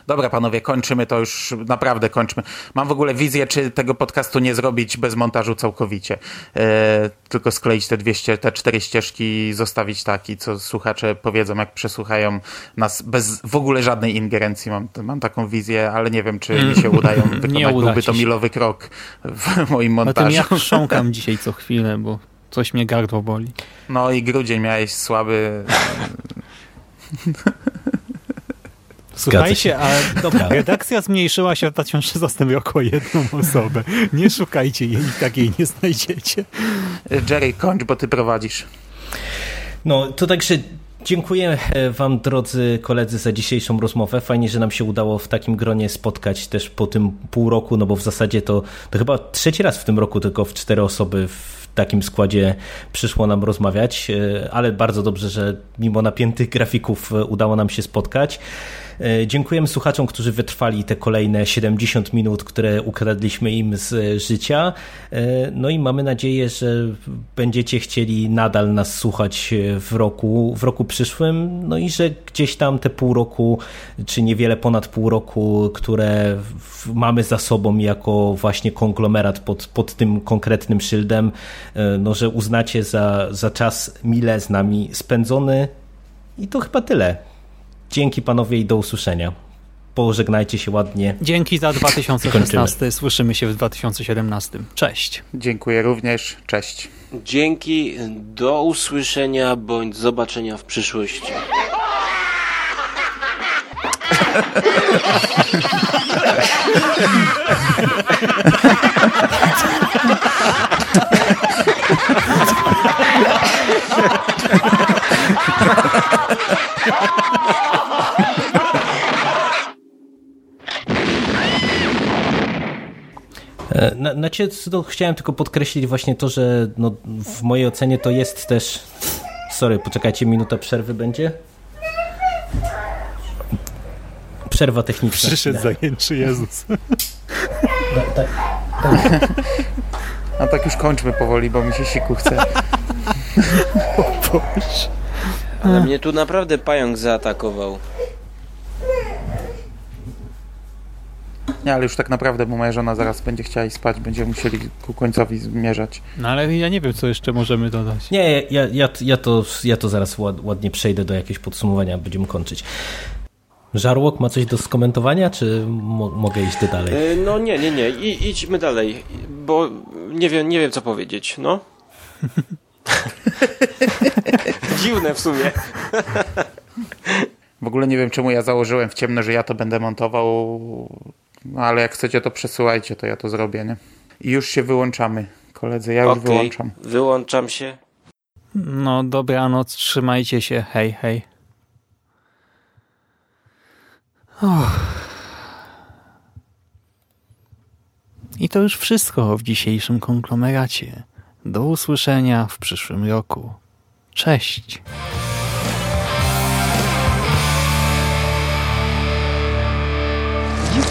Dobra, panowie, kończymy to już, naprawdę kończmy. Mam w ogóle wizję, czy tego podcastu nie zrobić bez montażu całkowicie. E, tylko skleić te, dwie ście, te cztery ścieżki i zostawić taki, co słuchacze powiedzą, jak przesłuchają nas bez w ogóle żadnej ingerencji. Mam, mam taką wizję, ale nie wiem, czy mi się udają wykonać. uda Byłby to milowy krok w moim O tym montażu. ja chrząkam dzisiaj co chwilę, bo coś mnie gardło boli. No i grudzień miałeś słaby. Słuchajcie, a Dobra. redakcja zmniejszyła się w 2016 roku o jedną osobę. Nie szukajcie jej, takiej nie znajdziecie. Jerry, kończ, bo ty prowadzisz. No, to także dziękuję e, Wam, drodzy koledzy, za dzisiejszą rozmowę. Fajnie, że nam się udało w takim gronie spotkać też po tym pół roku, no bo w zasadzie to, to chyba trzeci raz w tym roku tylko w cztery osoby w takim składzie przyszło nam rozmawiać, e, ale bardzo dobrze, że mimo napiętych grafików e, udało nam się spotkać. E, Dziękujemy słuchaczom, którzy wytrwali te kolejne 70 minut, które ukradliśmy im z e, życia. E, No i mamy nadzieję, że będziecie chcieli nadal nas słuchać w roku, w roku przyszłym. No i że gdzieś tam te pół roku, czy niewiele ponad pół roku, które mamy za sobą jako właśnie konglomerat pod, pod tym konkretnym szyldem, no że uznacie za, za czas mile z nami spędzony. I to chyba tyle. Dzięki panowie i do usłyszenia. Pożegnajcie się ładnie. Dzięki za 2016. Kończymy. Słyszymy się w 2017. Cześć. Dziękuję również. Cześć. Dzięki, do usłyszenia bądź zobaczenia w przyszłości. Na, to chciałem tylko podkreślić właśnie to, że no, w mojej ocenie to jest też... Sorry, poczekajcie, minuta przerwy będzie? Przerwa techniczna. Przyszedł zajęczy Jezus. A tak już kończmy powoli, bo mi się siku chce. Ale mnie tu naprawdę pająk zaatakował. Nie, ale już tak naprawdę, bo moja żona zaraz będzie chciała iść spać, będziemy musieli ku końcowi zmierzać. No ale ja nie wiem, co jeszcze możemy dodać. Nie, ja, ja, ja, to, ja to zaraz ład, ładnie przejdę do jakiegoś podsumowania, będziemy kończyć. Żarłok ma coś do skomentowania, czy mo mogę iść dalej? E, No nie, nie, nie, I, idźmy dalej, bo nie wiem, nie wiem co powiedzieć, no. Dziwne w sumie. W ogóle nie wiem, czemu ja założyłem w ciemno, że ja to będę montował, no ale jak chcecie, to przesyłajcie, to ja to zrobię, nie? I już się wyłączamy, koledzy, ja już Okej, wyłączam. wyłączam się. No dobranoc, trzymajcie się. Hej, hej. Uff. I to już wszystko w dzisiejszym konglomeracie. Do usłyszenia w przyszłym roku. Cześć.